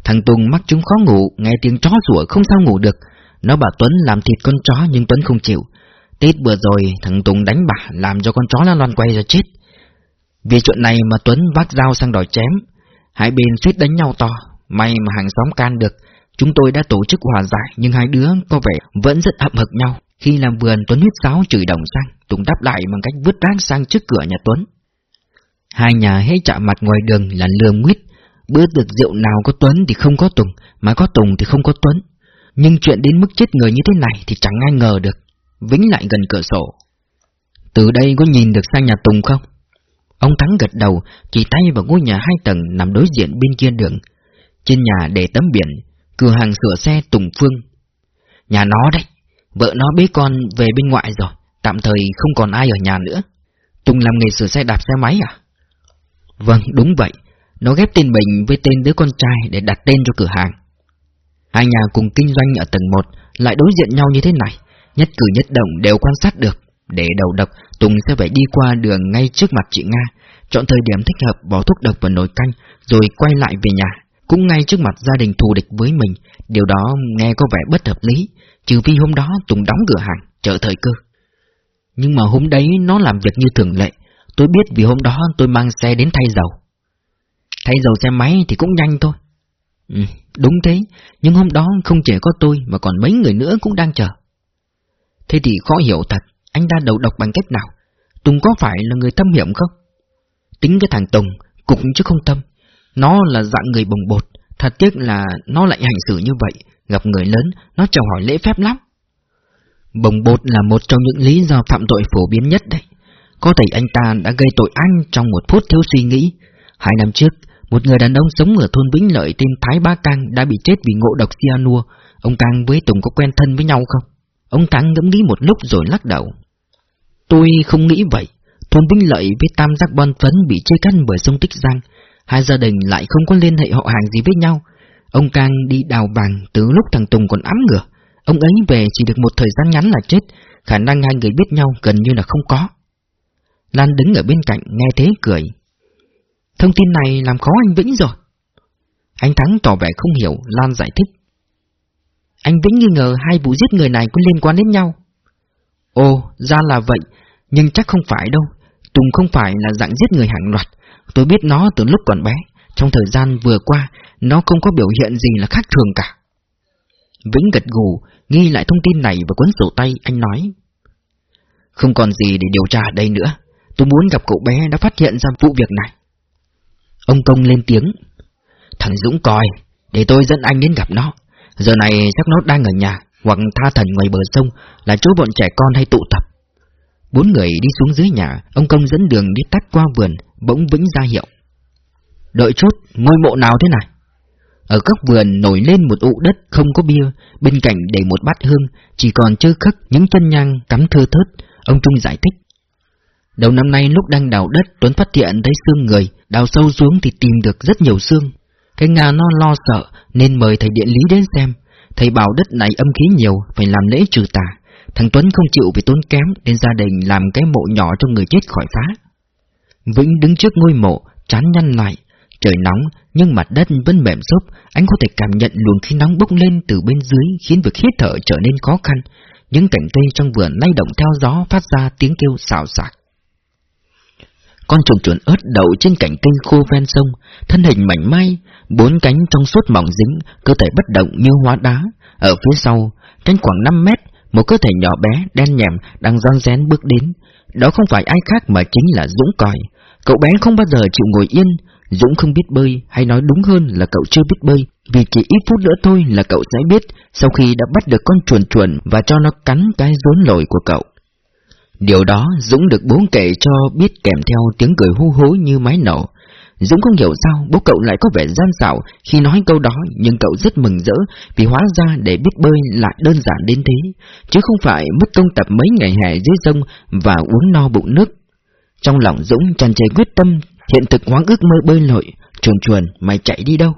Speaker 1: Thằng Tùng mắc chúng khó ngủ, nghe tiếng chó sủa không sao ngủ được. Nó bảo Tuấn làm thịt con chó nhưng Tuấn không chịu, Tết vừa rồi thằng Tùng đánh bả làm cho con chó nó loan quay ra chết. Vì chuyện này mà Tuấn vác dao sang đòi chém. Hai bên suýt đánh nhau to, may mà hàng xóm can được. Chúng tôi đã tổ chức hòa giải nhưng hai đứa có vẻ vẫn rất hậm hực nhau. Khi làm vườn Tuấn huyết sáo chửi đồng sang, Tùng đáp lại bằng cách vứt rác sang trước cửa nhà Tuấn. Hai nhà hết chạm mặt ngoài đường là lườm nguyết. Bữa tiệc rượu nào có Tuấn thì không có Tùng, mà có Tùng thì không có Tuấn. Nhưng chuyện đến mức chết người như thế này thì chẳng ai ngờ được. Vĩnh lại gần cửa sổ. Từ đây có nhìn được sang nhà Tùng không? Ông Thắng gật đầu, chỉ tay vào ngôi nhà hai tầng nằm đối diện bên kia đường. Trên nhà để tấm biển, cửa hàng sửa xe Tùng Phương. Nhà nó đấy, vợ nó bế con về bên ngoại rồi, tạm thời không còn ai ở nhà nữa. Tùng làm nghề sửa xe đạp xe máy à? Vâng, đúng vậy. Nó ghép tên mình với tên đứa con trai để đặt tên cho cửa hàng. Hai nhà cùng kinh doanh ở tầng 1 lại đối diện nhau như thế này, nhất cử nhất động đều quan sát được. Để đầu độc, Tùng sẽ phải đi qua đường ngay trước mặt chị Nga, chọn thời điểm thích hợp bỏ thuốc độc vào nồi canh, rồi quay lại về nhà, cũng ngay trước mặt gia đình thù địch với mình. Điều đó nghe có vẻ bất hợp lý, trừ vì hôm đó Tùng đóng cửa hàng, chờ thời cơ. Nhưng mà hôm đấy nó làm việc như thường lệ. Tôi biết vì hôm đó tôi mang xe đến thay dầu. Thay dầu xe máy thì cũng nhanh thôi. Ừ, đúng thế, nhưng hôm đó không chỉ có tôi mà còn mấy người nữa cũng đang chờ. Thế thì khó hiểu thật, anh ta đầu độc bằng cách nào? Tùng có phải là người thâm hiểm không? Tính cái thằng Tùng, cũng chứ không tâm. Nó là dạng người bồng bột, thật tiếc là nó lại hành xử như vậy, gặp người lớn, nó chào hỏi lễ phép lắm. Bồng bột là một trong những lý do phạm tội phổ biến nhất đấy. Có thể anh ta đã gây tội anh trong một phút thiếu suy nghĩ. Hai năm trước, một người đàn ông sống ở thôn Vĩnh Lợi tên Thái Ba Cang đã bị chết vì ngộ độc cyanua. Ông Cang với Tùng có quen thân với nhau không? Ông Cang ngẫm nghĩ một lúc rồi lắc đầu. Tôi không nghĩ vậy. Thôn Vĩnh Lợi với Tam Giác Bon Phấn bị chia cắt bởi sông Tích Giang. Hai gia đình lại không có liên hệ họ hàng gì với nhau. Ông Cang đi đào vàng từ lúc thằng Tùng còn ấm ngửa. Ông ấy về chỉ được một thời gian ngắn là chết, khả năng hai người biết nhau gần như là không có. Lan đứng ở bên cạnh nghe thế cười. Thông tin này làm khó anh Vĩnh rồi. Anh Thắng tỏ vẻ không hiểu, Lan giải thích. Anh Vĩnh nghi ngờ hai vụ giết người này có liên quan đến nhau. Ồ, ra là vậy, nhưng chắc không phải đâu. Tùng không phải là dạng giết người hàng loạt. Tôi biết nó từ lúc còn bé. Trong thời gian vừa qua, nó không có biểu hiện gì là khác thường cả. Vĩnh gật gù, ghi lại thông tin này và cuốn sổ tay, anh nói. Không còn gì để điều tra ở đây nữa. Tôi muốn gặp cậu bé đã phát hiện ra vụ việc này. Ông Công lên tiếng. Thằng Dũng coi, để tôi dẫn anh đến gặp nó. Giờ này chắc nó đang ở nhà, hoặc tha thần ngoài bờ sông, là chỗ bọn trẻ con hay tụ tập. Bốn người đi xuống dưới nhà, ông Công dẫn đường đi tắt qua vườn, bỗng vĩnh ra hiệu. Đợi chút, ngôi mộ nào thế này? Ở góc vườn nổi lên một ụ đất không có bia, bên cạnh để một bát hương, chỉ còn chơ khắc những chân nhang cắm thơ thớt, ông Trung giải thích. Đầu năm nay lúc đang đào đất, Tuấn phát hiện thấy xương người, đào sâu xuống thì tìm được rất nhiều xương. Cái Nga nó lo sợ nên mời thầy điện lý đến xem. Thầy bảo đất này âm khí nhiều, phải làm lễ trừ tà. Thằng Tuấn không chịu vì tốn kém nên gia đình làm cái mộ nhỏ cho người chết khỏi phá. Vĩnh đứng trước ngôi mộ, chán nhăn lại. Trời nóng, nhưng mặt đất vẫn mềm xốp, anh có thể cảm nhận luồng khí nóng bốc lên từ bên dưới khiến việc hít thở trở nên khó khăn. Những cảnh cây trong vườn lay động theo gió phát ra tiếng kêu xào xạc. Con chuồn chuồn ớt đậu trên cành cây khô ven sông, thân hình mảnh mai, bốn cánh trong suốt mỏng dính, cơ thể bất động như hóa đá. Ở phía sau, cách khoảng 5 mét, một cơ thể nhỏ bé, đen nhèm, đang ron rén bước đến. Đó không phải ai khác mà chính là Dũng Còi. Cậu bé không bao giờ chịu ngồi yên, Dũng không biết bơi, hay nói đúng hơn là cậu chưa biết bơi, vì chỉ ít phút nữa thôi là cậu sẽ biết sau khi đã bắt được con chuồn chuồn và cho nó cắn cái rốn lồi của cậu. Điều đó Dũng được bố kể cho biết kèm theo tiếng cười hú hối như máy nổ. Dũng không hiểu sao bố cậu lại có vẻ gian xảo khi nói câu đó nhưng cậu rất mừng rỡ vì hóa ra để biết bơi lại đơn giản đến thế, chứ không phải mất công tập mấy ngày hè dưới sông và uống no bụng nước. Trong lòng Dũng tràn trề quyết tâm, hiện thực hóa ước mơ bơi lội, chuồn chuồn mày chạy đi đâu.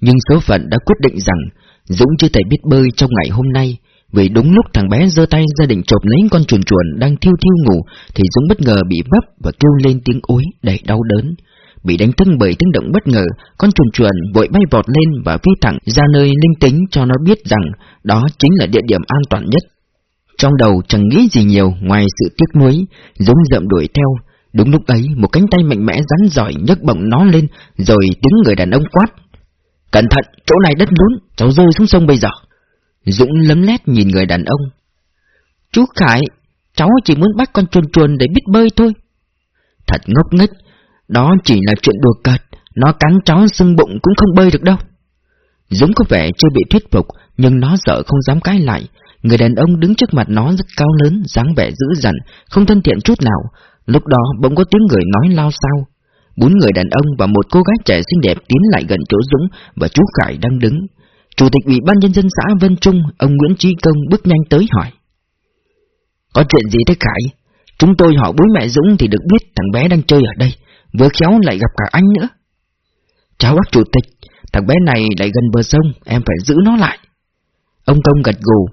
Speaker 1: Nhưng số phận đã quyết định rằng Dũng chưa thể biết bơi trong ngày hôm nay, vì đúng lúc thằng bé giơ tay ra định chộp lấy con chuồn chuồn đang thiêu thiêu ngủ, thì Dũng bất ngờ bị vấp và kêu lên tiếng ối đầy đau đớn. Bị đánh thức bởi tiếng động bất ngờ, con chuồn chuồn vội bay vọt lên và phi thẳng ra nơi linh tính cho nó biết rằng đó chính là địa điểm an toàn nhất. Trong đầu chẳng nghĩ gì nhiều ngoài sự tiếc nuối, Dũng dậm đuổi theo. Đúng lúc ấy, một cánh tay mạnh mẽ rắn giỏi nhấc bổng nó lên, rồi tiếng người đàn ông quát. Cẩn thận, chỗ này đất lún, cháu rơi xuống sông bây giờ. Dũng lấm lét nhìn người đàn ông. Chú Khải, cháu chỉ muốn bắt con chuồn chuồn để biết bơi thôi. Thật ngốc nghếch, đó chỉ là chuyện đùa cợt, nó cắn cháu sưng bụng cũng không bơi được đâu. Dũng có vẻ chưa bị thuyết phục, nhưng nó sợ không dám cãi lại. Người đàn ông đứng trước mặt nó rất cao lớn, dáng vẻ dữ dằn, không thân thiện chút nào. Lúc đó bỗng có tiếng người nói lao sao. Bốn người đàn ông và một cô gái trẻ xinh đẹp tiến lại gần chỗ Dũng và chú Khải đang đứng. Chủ tịch Ủy ban Nhân dân xã Vân Trung, ông Nguyễn Trí Công bước nhanh tới hỏi. Có chuyện gì thế Khải? Chúng tôi hỏi bố mẹ Dũng thì được biết thằng bé đang chơi ở đây, vừa khéo lại gặp cả anh nữa. Cháu bác chủ tịch, thằng bé này lại gần bờ sông, em phải giữ nó lại. Ông Công gật gù.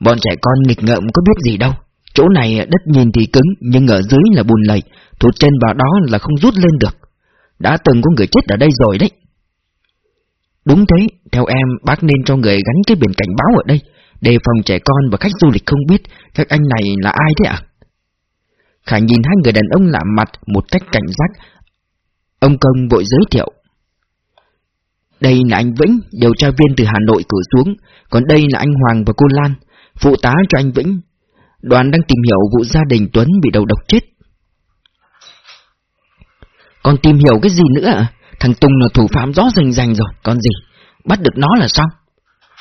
Speaker 1: Bọn trẻ con nghịch ngợm có biết gì đâu. Chỗ này đất nhìn thì cứng, nhưng ở dưới là bùn lầy, thụt chân vào đó là không rút lên được. Đã từng có người chết ở đây rồi đấy. Đúng thế, theo em bác nên cho người gắn cái biển cảnh báo ở đây, đề phòng trẻ con và khách du lịch không biết các anh này là ai thế ạ? Khải nhìn hai người đàn ông lạ mặt một cách cảnh giác. Ông Công vội giới thiệu. Đây là anh Vĩnh, điều tra viên từ Hà Nội cử xuống, còn đây là anh Hoàng và cô Lan, phụ tá cho anh Vĩnh. Đoàn đang tìm hiểu vụ gia đình Tuấn bị đầu độc chết. Còn tìm hiểu cái gì nữa à? Thằng Tùng là thủ phạm rõ rành rành rồi, còn gì? Bắt được nó là xong.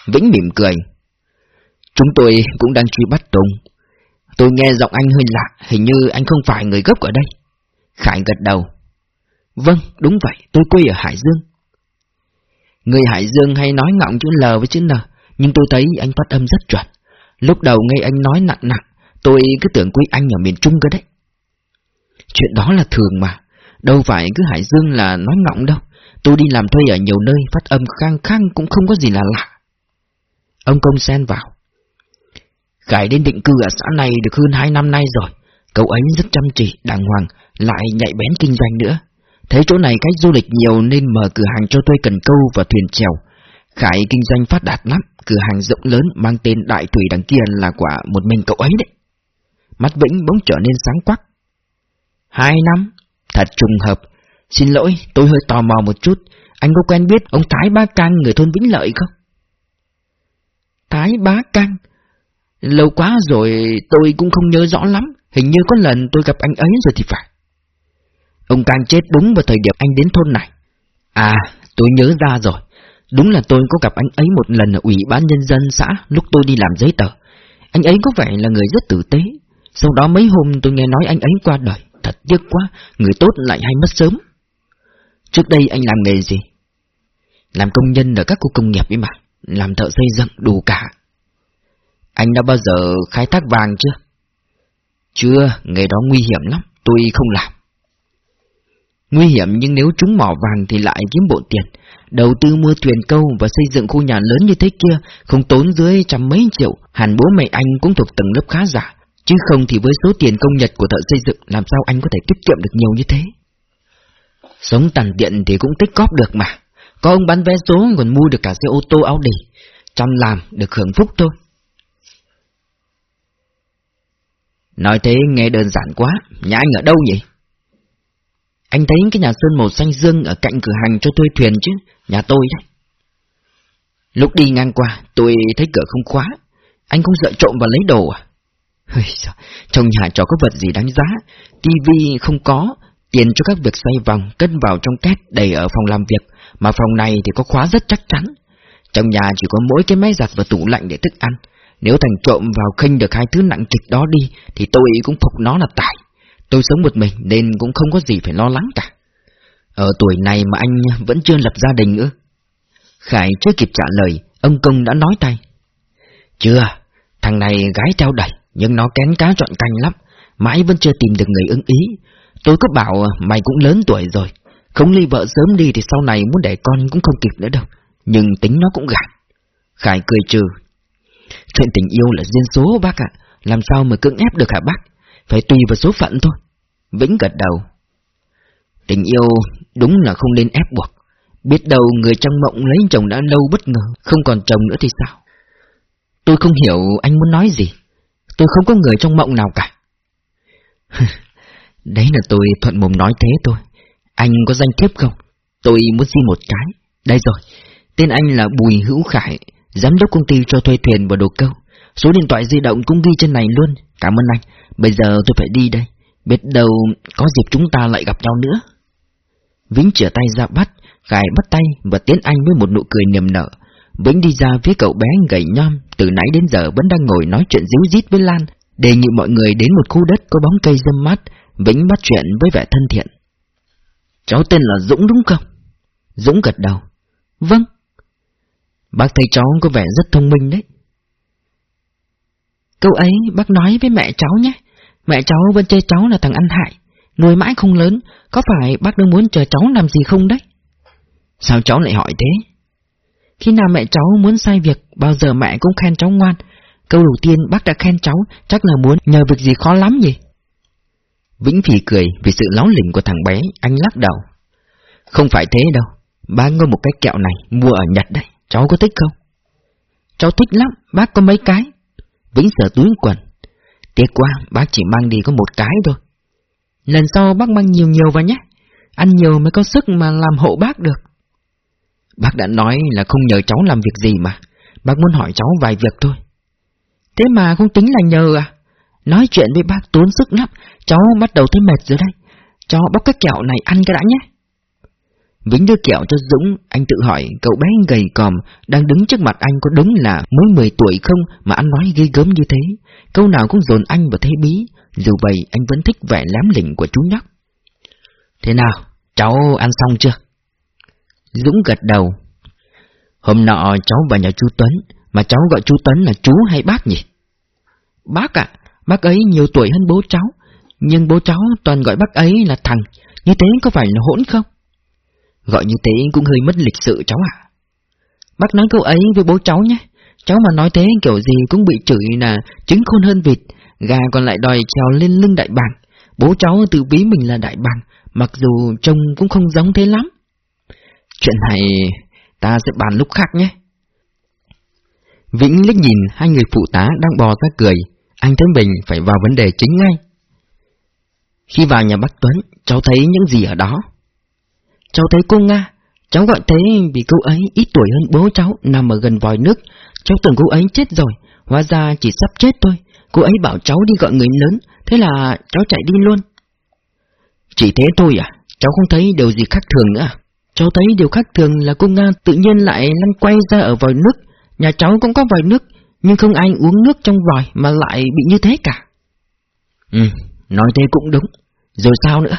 Speaker 1: Vĩnh mỉm cười. Chúng tôi cũng đang truy bắt Tùng. Tôi nghe giọng anh hơi lạ, hình như anh không phải người gốc ở đây. Khải gật đầu. Vâng, đúng vậy, tôi quê ở Hải Dương. Người Hải Dương hay nói ngọng chữ L với chữ N, nhưng tôi thấy anh phát âm rất chuẩn. Lúc đầu nghe anh nói nặng nặng, tôi cứ tưởng quý anh ở miền Trung cơ đấy. Chuyện đó là thường mà, đâu phải cứ Hải Dương là nói ngọng đâu. Tôi đi làm thuê ở nhiều nơi, phát âm khang khang cũng không có gì là lạ. Ông công sen vào. Khải đến định cư ở xã này được hơn hai năm nay rồi. Cậu ấy rất chăm chỉ, đàng hoàng, lại nhạy bén kinh doanh nữa. Thấy chỗ này khách du lịch nhiều nên mở cửa hàng cho thuê cần câu và thuyền chèo. Khải kinh doanh phát đạt lắm, cửa hàng rộng lớn mang tên Đại Thủy đằng kia là quả một mình cậu ấy đấy. Mắt Vĩnh bỗng trở nên sáng quắc. Hai năm? Thật trùng hợp. Xin lỗi, tôi hơi tò mò một chút. Anh có quen biết ông Thái Ba Cang người thôn Vĩnh Lợi không? Thái Bá Cang? Lâu quá rồi tôi cũng không nhớ rõ lắm. Hình như có lần tôi gặp anh ấy rồi thì phải. Ông Cang chết đúng vào thời điểm anh đến thôn này. À, tôi nhớ ra rồi. Đúng là tôi có gặp anh ấy một lần ở ủy ban nhân dân xã lúc tôi đi làm giấy tờ. Anh ấy có vẻ là người rất tử tế. Sau đó mấy hôm tôi nghe nói anh ấy qua đời. Thật tiếc quá, người tốt lại hay mất sớm. Trước đây anh làm nghề gì? Làm công nhân ở các khu công nghiệp ấy mà. Làm thợ xây dựng đủ cả. Anh đã bao giờ khai thác vàng chưa? Chưa, nghề đó nguy hiểm lắm, tôi không làm. Nguy hiểm nhưng nếu chúng mỏ vàng thì lại kiếm bộ tiền. Đầu tư mua thuyền câu và xây dựng khu nhà lớn như thế kia không tốn dưới trăm mấy triệu, hẳn bố mẹ anh cũng thuộc tầng lớp khá giả. Chứ không thì với số tiền công nhật của thợ xây dựng làm sao anh có thể tiết kiệm được nhiều như thế. Sống tàn tiện thì cũng tích góp được mà. Có ông bán vé số còn mua được cả xe ô tô áo đỉ. Chăm làm được hưởng phúc thôi. Nói thế nghe đơn giản quá, nhà anh ở đâu nhỉ? Anh thấy cái nhà sơn màu xanh dương ở cạnh cửa hàng cho thuê thuyền chứ, nhà tôi đấy. Lúc đi ngang qua, tôi thấy cửa không khóa. Anh không sợ trộm vào lấy đồ à? Trong nhà cho có vật gì đáng giá, tivi không có, tiền cho các việc xoay vòng, cất vào trong két đầy ở phòng làm việc, mà phòng này thì có khóa rất chắc chắn. Trong nhà chỉ có mỗi cái máy giặt và tủ lạnh để thức ăn. Nếu thành trộm vào khinh được hai thứ nặng trịch đó đi, thì tôi cũng phục nó là tài. Tôi sống một mình nên cũng không có gì phải lo lắng cả. Ở tuổi này mà anh vẫn chưa lập gia đình nữa. Khải chưa kịp trả lời, ông Công đã nói tay. Chưa, thằng này gái trao đẩy, nhưng nó kén cá chọn canh lắm, mãi vẫn chưa tìm được người ưng ý. Tôi có bảo mày cũng lớn tuổi rồi, không ly vợ sớm đi thì sau này muốn đẻ con cũng không kịp nữa đâu, nhưng tính nó cũng gạt. Khải cười trừ. Chuyện tình yêu là duyên số bác ạ, làm sao mà cưỡng ép được hả bác? Phải tùy vào số phận thôi. Vĩnh gật đầu. Tình yêu đúng là không nên ép buộc. Biết đâu người trong mộng lấy chồng đã lâu bất ngờ, không còn chồng nữa thì sao? Tôi không hiểu anh muốn nói gì. Tôi không có người trong mộng nào cả. Đấy là tôi thuận mồm nói thế thôi. Anh có danh thiếp không? Tôi muốn xin một cái. Đây rồi, tên anh là Bùi Hữu Khải, giám đốc công ty cho thuê thuyền và đồ câu. Số điện thoại di động cũng ghi trên này luôn. Cảm ơn anh. Bây giờ tôi phải đi đây. Biết đâu có dịp chúng ta lại gặp nhau nữa. Vĩnh trở tay ra bắt, Khải bắt tay và tiến anh với một nụ cười niềm nở. Vĩnh đi ra phía cậu bé gầy nhom, từ nãy đến giờ vẫn đang ngồi nói chuyện díu dít với Lan, đề nghị mọi người đến một khu đất có bóng cây râm mát, Vĩnh bắt chuyện với vẻ thân thiện. Cháu tên là Dũng đúng không? Dũng gật đầu. Vâng. Bác thấy cháu có vẻ rất thông minh đấy. Câu ấy bác nói với mẹ cháu nhé. Mẹ cháu vẫn chê cháu là thằng ăn hại, nuôi mãi không lớn, có phải bác đang muốn chờ cháu làm gì không đấy? Sao cháu lại hỏi thế? Khi nào mẹ cháu muốn sai việc, bao giờ mẹ cũng khen cháu ngoan. Câu đầu tiên bác đã khen cháu, chắc là muốn nhờ việc gì khó lắm gì. Vĩnh Phì cười vì sự láo lỉnh của thằng bé, anh lắc đầu. Không phải thế đâu, bác có một cái kẹo này, mua ở Nhật đấy, cháu có thích không? Cháu thích lắm, bác có mấy cái. Vĩnh sở túi quần. Tiếc quá, bác chỉ mang đi có một cái thôi. Lần sau bác mang nhiều nhiều vào nhé. Ăn nhiều mới có sức mà làm hộ bác được. Bác đã nói là không nhờ cháu làm việc gì mà. Bác muốn hỏi cháu vài việc thôi. Thế mà không tính là nhờ à? Nói chuyện với bác tốn sức lắm, cháu bắt đầu thấy mệt rồi đây. Cho bóc cái kẹo này ăn cái đã nhé. Vĩnh đưa kẹo cho Dũng, anh tự hỏi cậu bé gầy còm đang đứng trước mặt anh có đúng là mới 10 tuổi không mà anh nói ghê gớm như thế. Câu nào cũng dồn anh vào thế bí, dù vậy anh vẫn thích vẻ lém lỉnh của chú nhóc. Thế nào, cháu ăn xong chưa? Dũng gật đầu. Hôm nọ cháu vào nhà chú Tuấn, mà cháu gọi chú Tuấn là chú hay bác nhỉ? Bác ạ, bác ấy nhiều tuổi hơn bố cháu, nhưng bố cháu toàn gọi bác ấy là thằng, như thế có phải là hỗn không? Gọi như thế cũng hơi mất lịch sự cháu ạ. Bác nói câu ấy với bố cháu nhé, cháu mà nói thế kiểu gì cũng bị chửi là trứng khôn hơn vịt, gà còn lại đòi trèo lên lưng đại bàng. Bố cháu tự ví mình là đại bàng, mặc dù trông cũng không giống thế lắm. Chuyện này ta sẽ bàn lúc khác nhé. Vĩnh liếc nhìn hai người phụ tá đang bò ra cười, anh thấy mình phải vào vấn đề chính ngay. Khi vào nhà bác Tuấn, cháu thấy những gì ở đó? Cháu thấy cô Nga, cháu gọi thế vì cô ấy ít tuổi hơn bố cháu nằm ở gần vòi nước. Cháu tưởng cô ấy chết rồi, hóa ra chỉ sắp chết thôi. Cô ấy bảo cháu đi gọi người lớn, thế là cháu chạy đi luôn. Chỉ thế thôi à? Cháu không thấy điều gì khác thường nữa à? Cháu thấy điều khác thường là cô Nga tự nhiên lại lăn quay ra ở vòi nước. Nhà cháu cũng có vòi nước, nhưng không ai uống nước trong vòi mà lại bị như thế cả. Ừ, nói thế cũng đúng. Rồi sao nữa?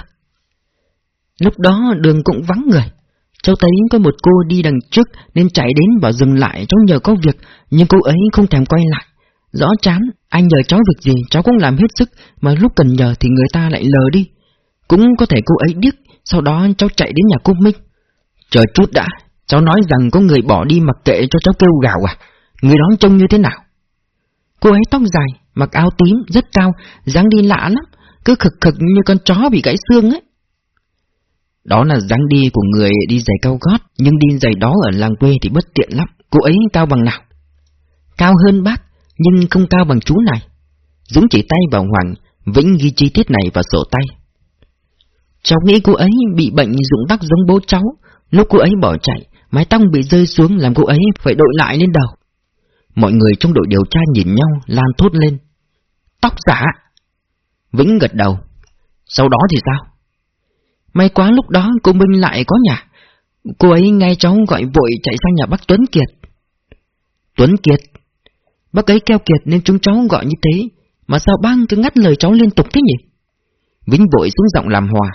Speaker 1: Lúc đó đường cũng vắng người. Cháu thấy có một cô đi đằng trước nên chạy đến và dừng lại cháu nhờ có việc, nhưng cô ấy không thèm quay lại. Rõ chán, anh nhờ cháu việc gì cháu cũng làm hết sức, mà lúc cần nhờ thì người ta lại lờ đi. Cũng có thể cô ấy điếc, sau đó cháu chạy đến nhà cô Minh. Chờ chút đã, cháu nói rằng có người bỏ đi mặc kệ cho cháu kêu gào à? Người đó trông như thế nào? Cô ấy tóc dài, mặc áo tím, rất cao, dáng đi lạ lắm, cứ khực khực như con chó bị gãy xương ấy. Đó là dáng đi của người đi giày cao gót, nhưng đi giày đó ở làng quê thì bất tiện lắm. Cô ấy cao bằng nào? Cao hơn bác, nhưng không cao bằng chú này. Dũng chỉ tay vào Hoàng, Vĩnh ghi chi tiết này vào sổ tay. Cháu nghĩ cô ấy bị bệnh dụng tóc giống bố cháu, lúc cô ấy bỏ chạy, mái tóc bị rơi xuống làm cô ấy phải đội lại lên đầu. Mọi người trong đội điều tra nhìn nhau, lan thốt lên. Tóc giả! Vĩnh gật đầu. Sau đó thì sao? May quá lúc đó cô Minh lại có nhà. Cô ấy ngay cháu gọi vội chạy sang nhà bác Tuấn Kiệt. Tuấn Kiệt? Bác ấy keo kiệt nên chúng cháu gọi như thế, mà sao bác cứ ngắt lời cháu liên tục thế nhỉ? Vĩnh vội xuống giọng làm hòa.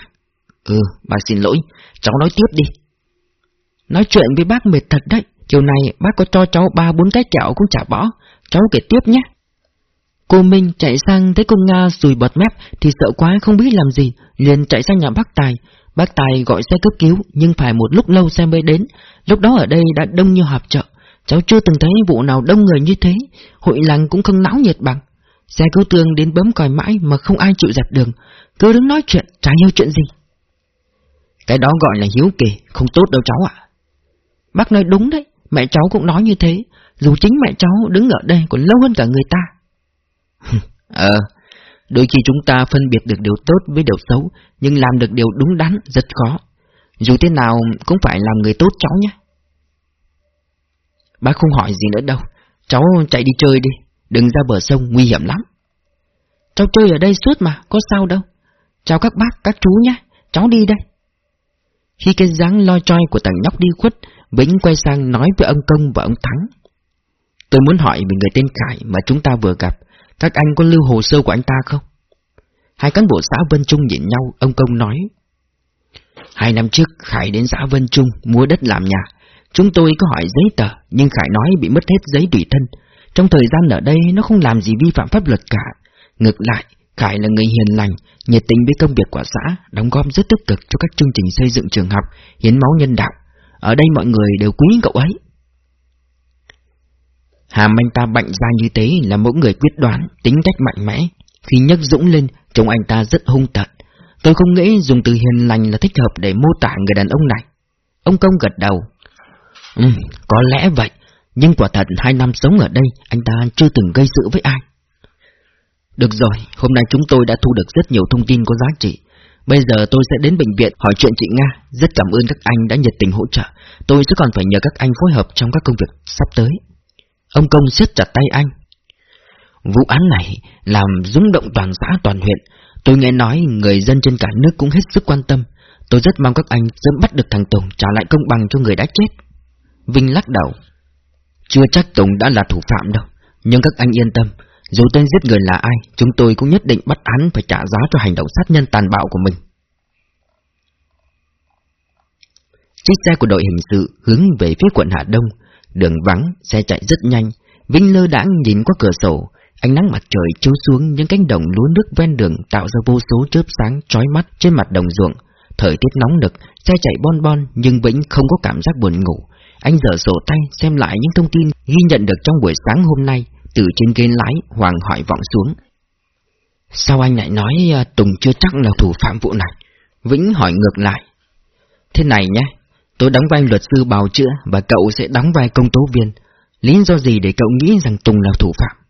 Speaker 1: Ừ, bà xin lỗi, cháu nói tiếp đi. Nói chuyện với bác mệt thật đấy, chiều này bác có cho cháu ba bốn cái kẹo cũng chả bỏ, cháu kể tiếp nhé. Cô Minh chạy sang thấy cô Nga rùi bọt mép thì sợ quá không biết làm gì, liền chạy sang nhà bác Tài. Bác Tài gọi xe cấp cứu nhưng phải một lúc lâu xe mới đến. Lúc đó ở đây đã đông như họp chợ. Cháu chưa từng thấy vụ nào đông người như thế, hội làng cũng không náo nhiệt bằng. Xe cứu thương đến bấm còi mãi mà không ai chịu dẹp đường, cứ đứng nói chuyện, chả hiểu chuyện gì. Cái đó gọi là hiếu kỳ, không tốt đâu cháu ạ. Bác nói đúng đấy, mẹ cháu cũng nói như thế, dù chính mẹ cháu đứng ở đây còn lâu hơn cả người ta. ờ, đôi khi chúng ta phân biệt được điều tốt với điều xấu, nhưng làm được điều đúng đắn rất khó. Dù thế nào cũng phải làm người tốt cháu nhé. Bác không hỏi gì nữa đâu, cháu chạy đi chơi đi, đừng ra bờ sông nguy hiểm lắm. Cháu chơi ở đây suốt mà, có sao đâu. Chào các bác, các chú nhé, cháu đi đây. Khi cái dáng lo choi của thằng nhóc đi khuất, Vĩnh quay sang nói với ông Công và ông Thắng. Tôi muốn hỏi về người tên Khải mà chúng ta vừa gặp, các anh có lưu hồ sơ của anh ta không? Hai cán bộ xã Vân Trung nhìn nhau, ông Công nói. Hai năm trước, Khải đến xã Vân Trung mua đất làm nhà. Chúng tôi có hỏi giấy tờ, nhưng Khải nói bị mất hết giấy tùy thân. Trong thời gian ở đây, nó không làm gì vi phạm pháp luật cả. Ngược lại, Khải là người hiền lành, nhiệt tình với công việc của xã, đóng góp rất tích cực cho các chương trình xây dựng trường học, hiến máu nhân đạo. Ở đây mọi người đều quý cậu ấy. Hàm anh ta bạnh ra như thế là mỗi người quyết đoán, tính cách mạnh mẽ. Khi nhấc dũng lên, trông anh ta rất hung tợn. Tôi không nghĩ dùng từ hiền lành là thích hợp để mô tả người đàn ông này. Ông công gật đầu. Ừ, có lẽ vậy, Nhưng quả thật hai năm sống ở đây Anh ta chưa từng gây sự với ai được rồi, hôm nay chúng tôi đã thu được rất nhiều thông tin có giá trị. Bây giờ tôi sẽ đến bệnh viện hỏi chuyện chị Nga. Rất cảm ơn các anh đã nhiệt tình hỗ trợ. Tôi sẽ còn phải nhờ các anh phối hợp trong các công việc sắp tới. Ông Công siết chặt tay anh. Vụ án này làm rung động toàn xã toàn huyện. Tôi nghe nói người dân trên cả nước cũng hết sức quan tâm. Tôi rất mong các anh sớm bắt được thằng Tùng trả lại công bằng cho người đã chết. Vinh lắc đầu. Chưa chắc Tùng đã là thủ phạm đâu Nhưng các anh yên tâm. Dù tên giết người là ai Chúng tôi cũng nhất định bắt hắn phải trả giá cho hành động sát nhân tàn bạo của mình Chiếc xe của đội hình sự hướng về phía quận Hà Đông Đường vắng, xe chạy rất nhanh Vinh lơ đãng nhìn qua cửa sổ Ánh nắng mặt trời chiếu xuống những cánh đồng lúa nước ven đường tạo ra vô số chớp sáng chói mắt trên mặt đồng ruộng. Thời tiết nóng nực, xe chạy bon bon nhưng vĩnh không có cảm giác buồn ngủ. Anh dở sổ tay xem lại những thông tin ghi nhận được trong buổi sáng hôm nay. Từ trên ghế lái, Hoàng hỏi vọng xuống. Sao anh lại nói ờ, Tùng chưa chắc là thủ phạm vụ này? Vĩnh hỏi ngược lại. Thế này nhé, tôi đóng vai luật sư bào chữa và cậu sẽ đóng vai công tố viên. Lý do gì để cậu nghĩ rằng Tùng là thủ phạm?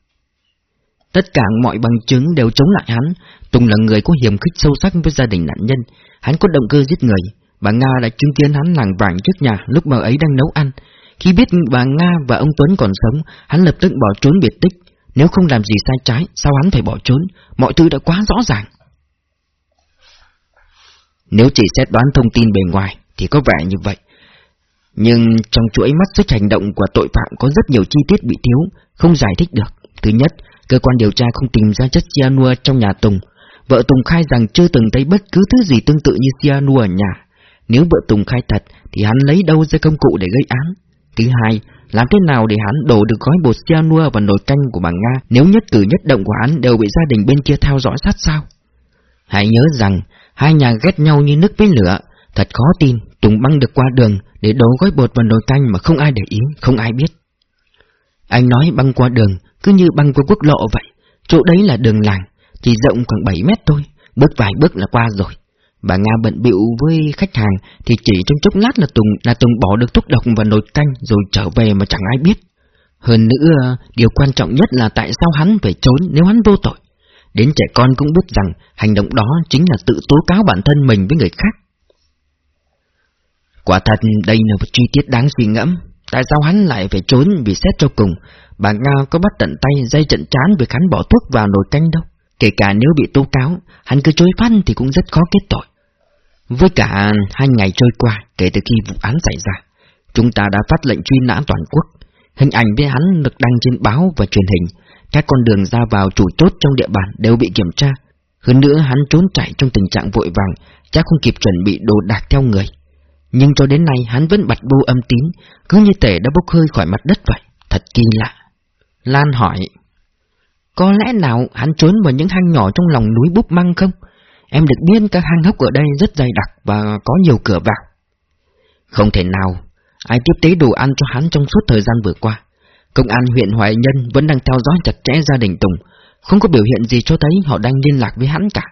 Speaker 1: Tất cả mọi bằng chứng đều chống lại hắn. Tùng là người có hiểm khích sâu sắc với gia đình nạn nhân. Hắn có động cơ giết người. Bà Nga đã chứng kiến hắn làng vàng trước nhà lúc bà ấy đang nấu ăn. Khi biết bà Nga và ông Tuấn còn sống, hắn lập tức bỏ trốn biệt tích. Nếu không làm gì sai trái, sao hắn phải bỏ trốn? Mọi thứ đã quá rõ ràng. Nếu chỉ xét đoán thông tin bề ngoài, thì có vẻ như vậy. Nhưng trong chuỗi mắt xích hành động của tội phạm có rất nhiều chi tiết bị thiếu, không giải thích được. Thứ nhất, Cơ quan điều tra không tìm ra chất cyanua trong nhà Tùng. Vợ Tùng khai rằng chưa từng thấy bất cứ thứ gì tương tự như cyanua ở nhà. Nếu vợ Tùng khai thật, thì hắn lấy đâu ra công cụ để gây án? Thứ hai, làm thế nào để hắn đổ được gói bột cyanua vào nồi canh của bà Nga nếu nhất cử nhất động của hắn đều bị gia đình bên kia theo dõi sát sao? Hãy nhớ rằng, hai nhà ghét nhau như nước với lửa. Thật khó tin, Tùng băng được qua đường để đổ gói bột vào nồi canh mà không ai để ý, không ai biết. Anh nói băng qua đường, cứ như băng qua quốc lộ vậy. Chỗ đấy là đường làng, chỉ rộng khoảng 7 mét thôi, bước vài bước là qua rồi. Bà Nga bận bịu với khách hàng thì chỉ trong chốc lát là Tùng là Tùng bỏ được thuốc độc vào nồi canh rồi trở về mà chẳng ai biết. Hơn nữa, điều quan trọng nhất là tại sao hắn phải trốn nếu hắn vô tội. Đến trẻ con cũng biết rằng hành động đó chính là tự tố cáo bản thân mình với người khác. Quả thật đây là một chi tiết đáng suy ngẫm. Tại sao hắn lại phải trốn vì xét cho cùng Bà Nga có bắt tận tay dây trận chán việc hắn bỏ thuốc vào nồi canh đâu. Kể cả nếu bị tố cáo, hắn cứ chối phăn thì cũng rất khó kết tội. Với cả hai ngày trôi qua kể từ khi vụ án xảy ra, chúng ta đã phát lệnh truy nã toàn quốc. Hình ảnh với hắn được đăng trên báo và truyền hình. Các con đường ra vào chủ chốt trong địa bàn đều bị kiểm tra. Hơn nữa hắn trốn chạy trong tình trạng vội vàng, chắc không kịp chuẩn bị đồ đạc theo người. Nhưng cho đến nay hắn vẫn bật bô âm tín, cứ như thể đã bốc hơi khỏi mặt đất vậy. Thật kỳ lạ. Lan hỏi, có lẽ nào hắn trốn vào những hang nhỏ trong lòng núi búp măng không? Em được biết các hang hốc ở đây rất dày đặc và có nhiều cửa vào. Không thể nào, ai tiếp tế đồ ăn cho hắn trong suốt thời gian vừa qua. Công an huyện Hoài Nhân vẫn đang theo dõi chặt chẽ gia đình Tùng, không có biểu hiện gì cho thấy họ đang liên lạc với hắn cả.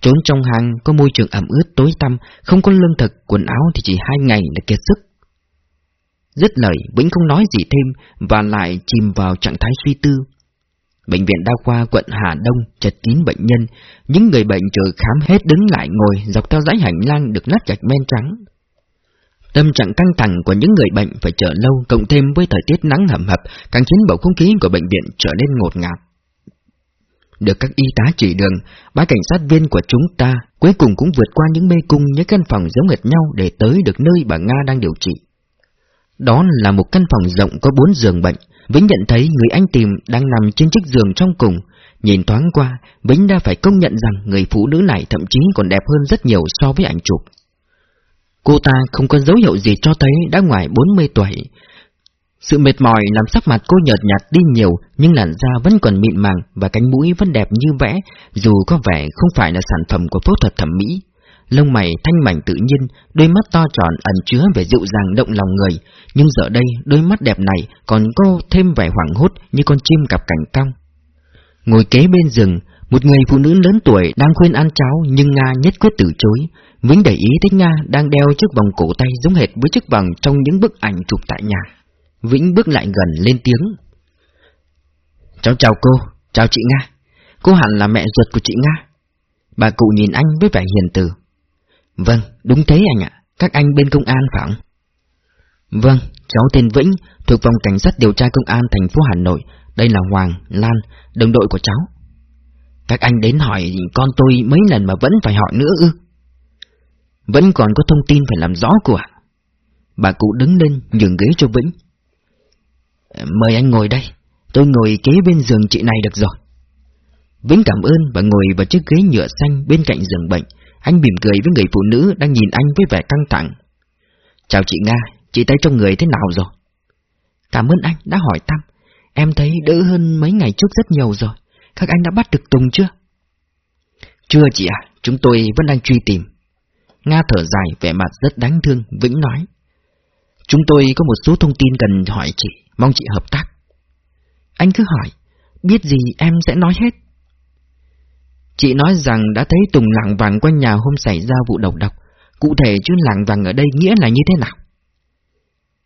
Speaker 1: Trốn trong hang có môi trường ẩm ướt tối tăm, không có lương thực, quần áo thì chỉ hai ngày là kiệt sức. Dứt lời, Vĩnh không nói gì thêm và lại chìm vào trạng thái suy tư. Bệnh viện đa khoa quận Hà Đông chật kín bệnh nhân, những người bệnh chờ khám hết đứng lại ngồi dọc theo dãy hành lang được lát gạch men trắng. Tâm trạng căng thẳng của những người bệnh phải chờ lâu cộng thêm với thời tiết nắng hầm hập càng khiến bầu không khí của bệnh viện trở nên ngột ngạt. Được các y tá chỉ đường, ba cảnh sát viên của chúng ta cuối cùng cũng vượt qua những mê cung những căn phòng giống hệt nhau để tới được nơi bà Nga đang điều trị. Đó là một căn phòng rộng có bốn giường bệnh. Vĩnh nhận thấy người anh tìm đang nằm trên chiếc giường trong cùng. Nhìn thoáng qua, Vĩnh đã phải công nhận rằng người phụ nữ này thậm chí còn đẹp hơn rất nhiều so với ảnh chụp. Cô ta không có dấu hiệu gì cho thấy đã ngoài 40 tuổi. Sự mệt mỏi làm sắc mặt cô nhợt nhạt đi nhiều, nhưng làn da vẫn còn mịn màng và cánh mũi vẫn đẹp như vẽ, dù có vẻ không phải là sản phẩm của phẫu thuật thẩm mỹ. Lông mày thanh mảnh tự nhiên, đôi mắt to tròn ẩn chứa vẻ dịu dàng động lòng người, nhưng giờ đây đôi mắt đẹp này còn có thêm vẻ hoảng hốt như con chim cặp cảnh cong. Ngồi kế bên rừng, một người phụ nữ lớn tuổi đang khuyên ăn cháo nhưng Nga nhất quyết từ chối. Vĩnh để ý thấy Nga đang đeo chiếc vòng cổ tay giống hệt với chiếc vòng trong những bức ảnh chụp tại nhà. Vĩnh bước lại gần lên tiếng. Cháu chào cô, chào chị Nga. Cô hẳn là mẹ ruột của chị Nga. Bà cụ nhìn anh với vẻ hiền từ. Vâng, đúng thế anh ạ. Các anh bên công an phải không? Vâng, cháu tên Vĩnh, thuộc phòng cảnh sát điều tra công an thành phố Hà Nội. Đây là Hoàng, Lan, đồng đội của cháu. Các anh đến hỏi con tôi mấy lần mà vẫn phải hỏi nữa ư? Vẫn còn có thông tin phải làm rõ của ạ. Bà cụ đứng lên nhường ghế cho Vĩnh. Ờ, mời anh ngồi đây, tôi ngồi kế bên giường chị này được rồi. Vĩnh cảm ơn và ngồi vào chiếc ghế nhựa xanh bên cạnh giường bệnh. Anh mỉm cười với người phụ nữ đang nhìn anh với vẻ căng thẳng. Chào chị Nga, chị thấy trong người thế nào rồi? Cảm ơn anh đã hỏi thăm. Em thấy đỡ hơn mấy ngày trước rất nhiều rồi. Các anh đã bắt được Tùng chưa? Chưa chị à, chúng tôi vẫn đang truy tìm. Nga thở dài vẻ mặt rất đáng thương, Vĩnh nói. Chúng tôi có một số thông tin cần hỏi chị, mong chị hợp tác. Anh cứ hỏi, biết gì em sẽ nói hết. Chị nói rằng đã thấy Tùng lạng vàng quanh nhà hôm xảy ra vụ đầu độc. Cụ thể chứ lạng vàng ở đây nghĩa là như thế nào?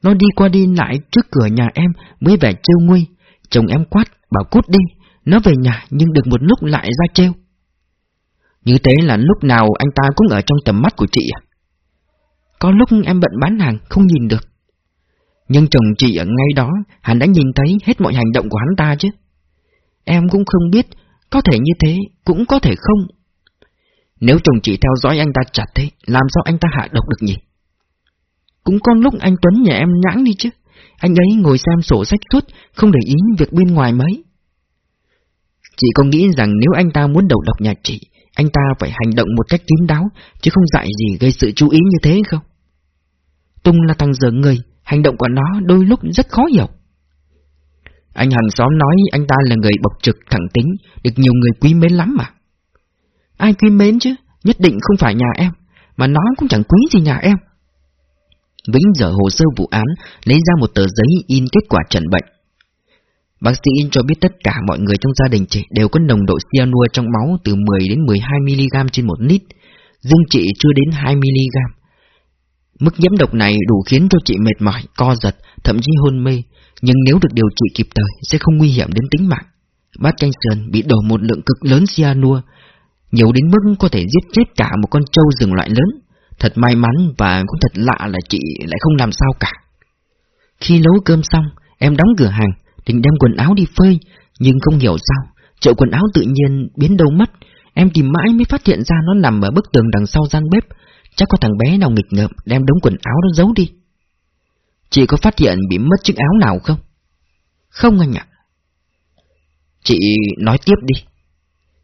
Speaker 1: Nó đi qua đi lại trước cửa nhà em mới vẻ trêu nguy. Chồng em quát, bảo cút đi. Nó về nhà nhưng được một lúc lại ra trêu. Như thế là lúc nào anh ta cũng ở trong tầm mắt của chị à? Có lúc em bận bán hàng, không nhìn được. Nhưng chồng chị ở ngay đó, hắn đã nhìn thấy hết mọi hành động của hắn ta chứ. Em cũng không biết, có thể như thế, cũng có thể không. Nếu chồng chị theo dõi anh ta chặt thế, làm sao anh ta hạ độc được nhỉ? Cũng có lúc anh Tuấn nhà em nhãng đi chứ. Anh ấy ngồi xem sổ sách suốt, không để ý việc bên ngoài mấy. Chị có nghĩ rằng nếu anh ta muốn đầu độc nhà chị, anh ta phải hành động một cách kín đáo, chứ không dạy gì gây sự chú ý như thế không? Tung là thằng dở người, hành động của nó đôi lúc rất khó hiểu. Anh hàng xóm nói anh ta là người bộc trực thẳng tính, được nhiều người quý mến lắm mà. Ai quý mến chứ, nhất định không phải nhà em, mà nó cũng chẳng quý gì nhà em. Vĩnh dở hồ sơ vụ án, lấy ra một tờ giấy in kết quả trần bệnh. Bác sĩ in cho biết tất cả mọi người trong gia đình chị đều có nồng độ cyanua trong máu từ 10 đến 12mg trên 1 lít, riêng chị chưa đến 2mg. Mức nhiễm độc này đủ khiến cho chị mệt mỏi, co giật, thậm chí hôn mê, nhưng nếu được điều trị kịp thời sẽ không nguy hiểm đến tính mạng. Bát canh sườn bị đổ một lượng cực lớn cyanua, nhiều đến mức có thể giết chết cả một con trâu rừng loại lớn. Thật may mắn và cũng thật lạ là chị lại không làm sao cả. Khi nấu cơm xong, em đóng cửa hàng, định đem quần áo đi phơi, nhưng không hiểu sao, chậu quần áo tự nhiên biến đâu mất. Em tìm mãi mới phát hiện ra nó nằm ở bức tường đằng sau gian bếp, chắc có thằng bé nào nghịch ngợm đem đống quần áo đó giấu đi. Chị có phát hiện bị mất chiếc áo nào không? Không anh ạ. Chị nói tiếp đi.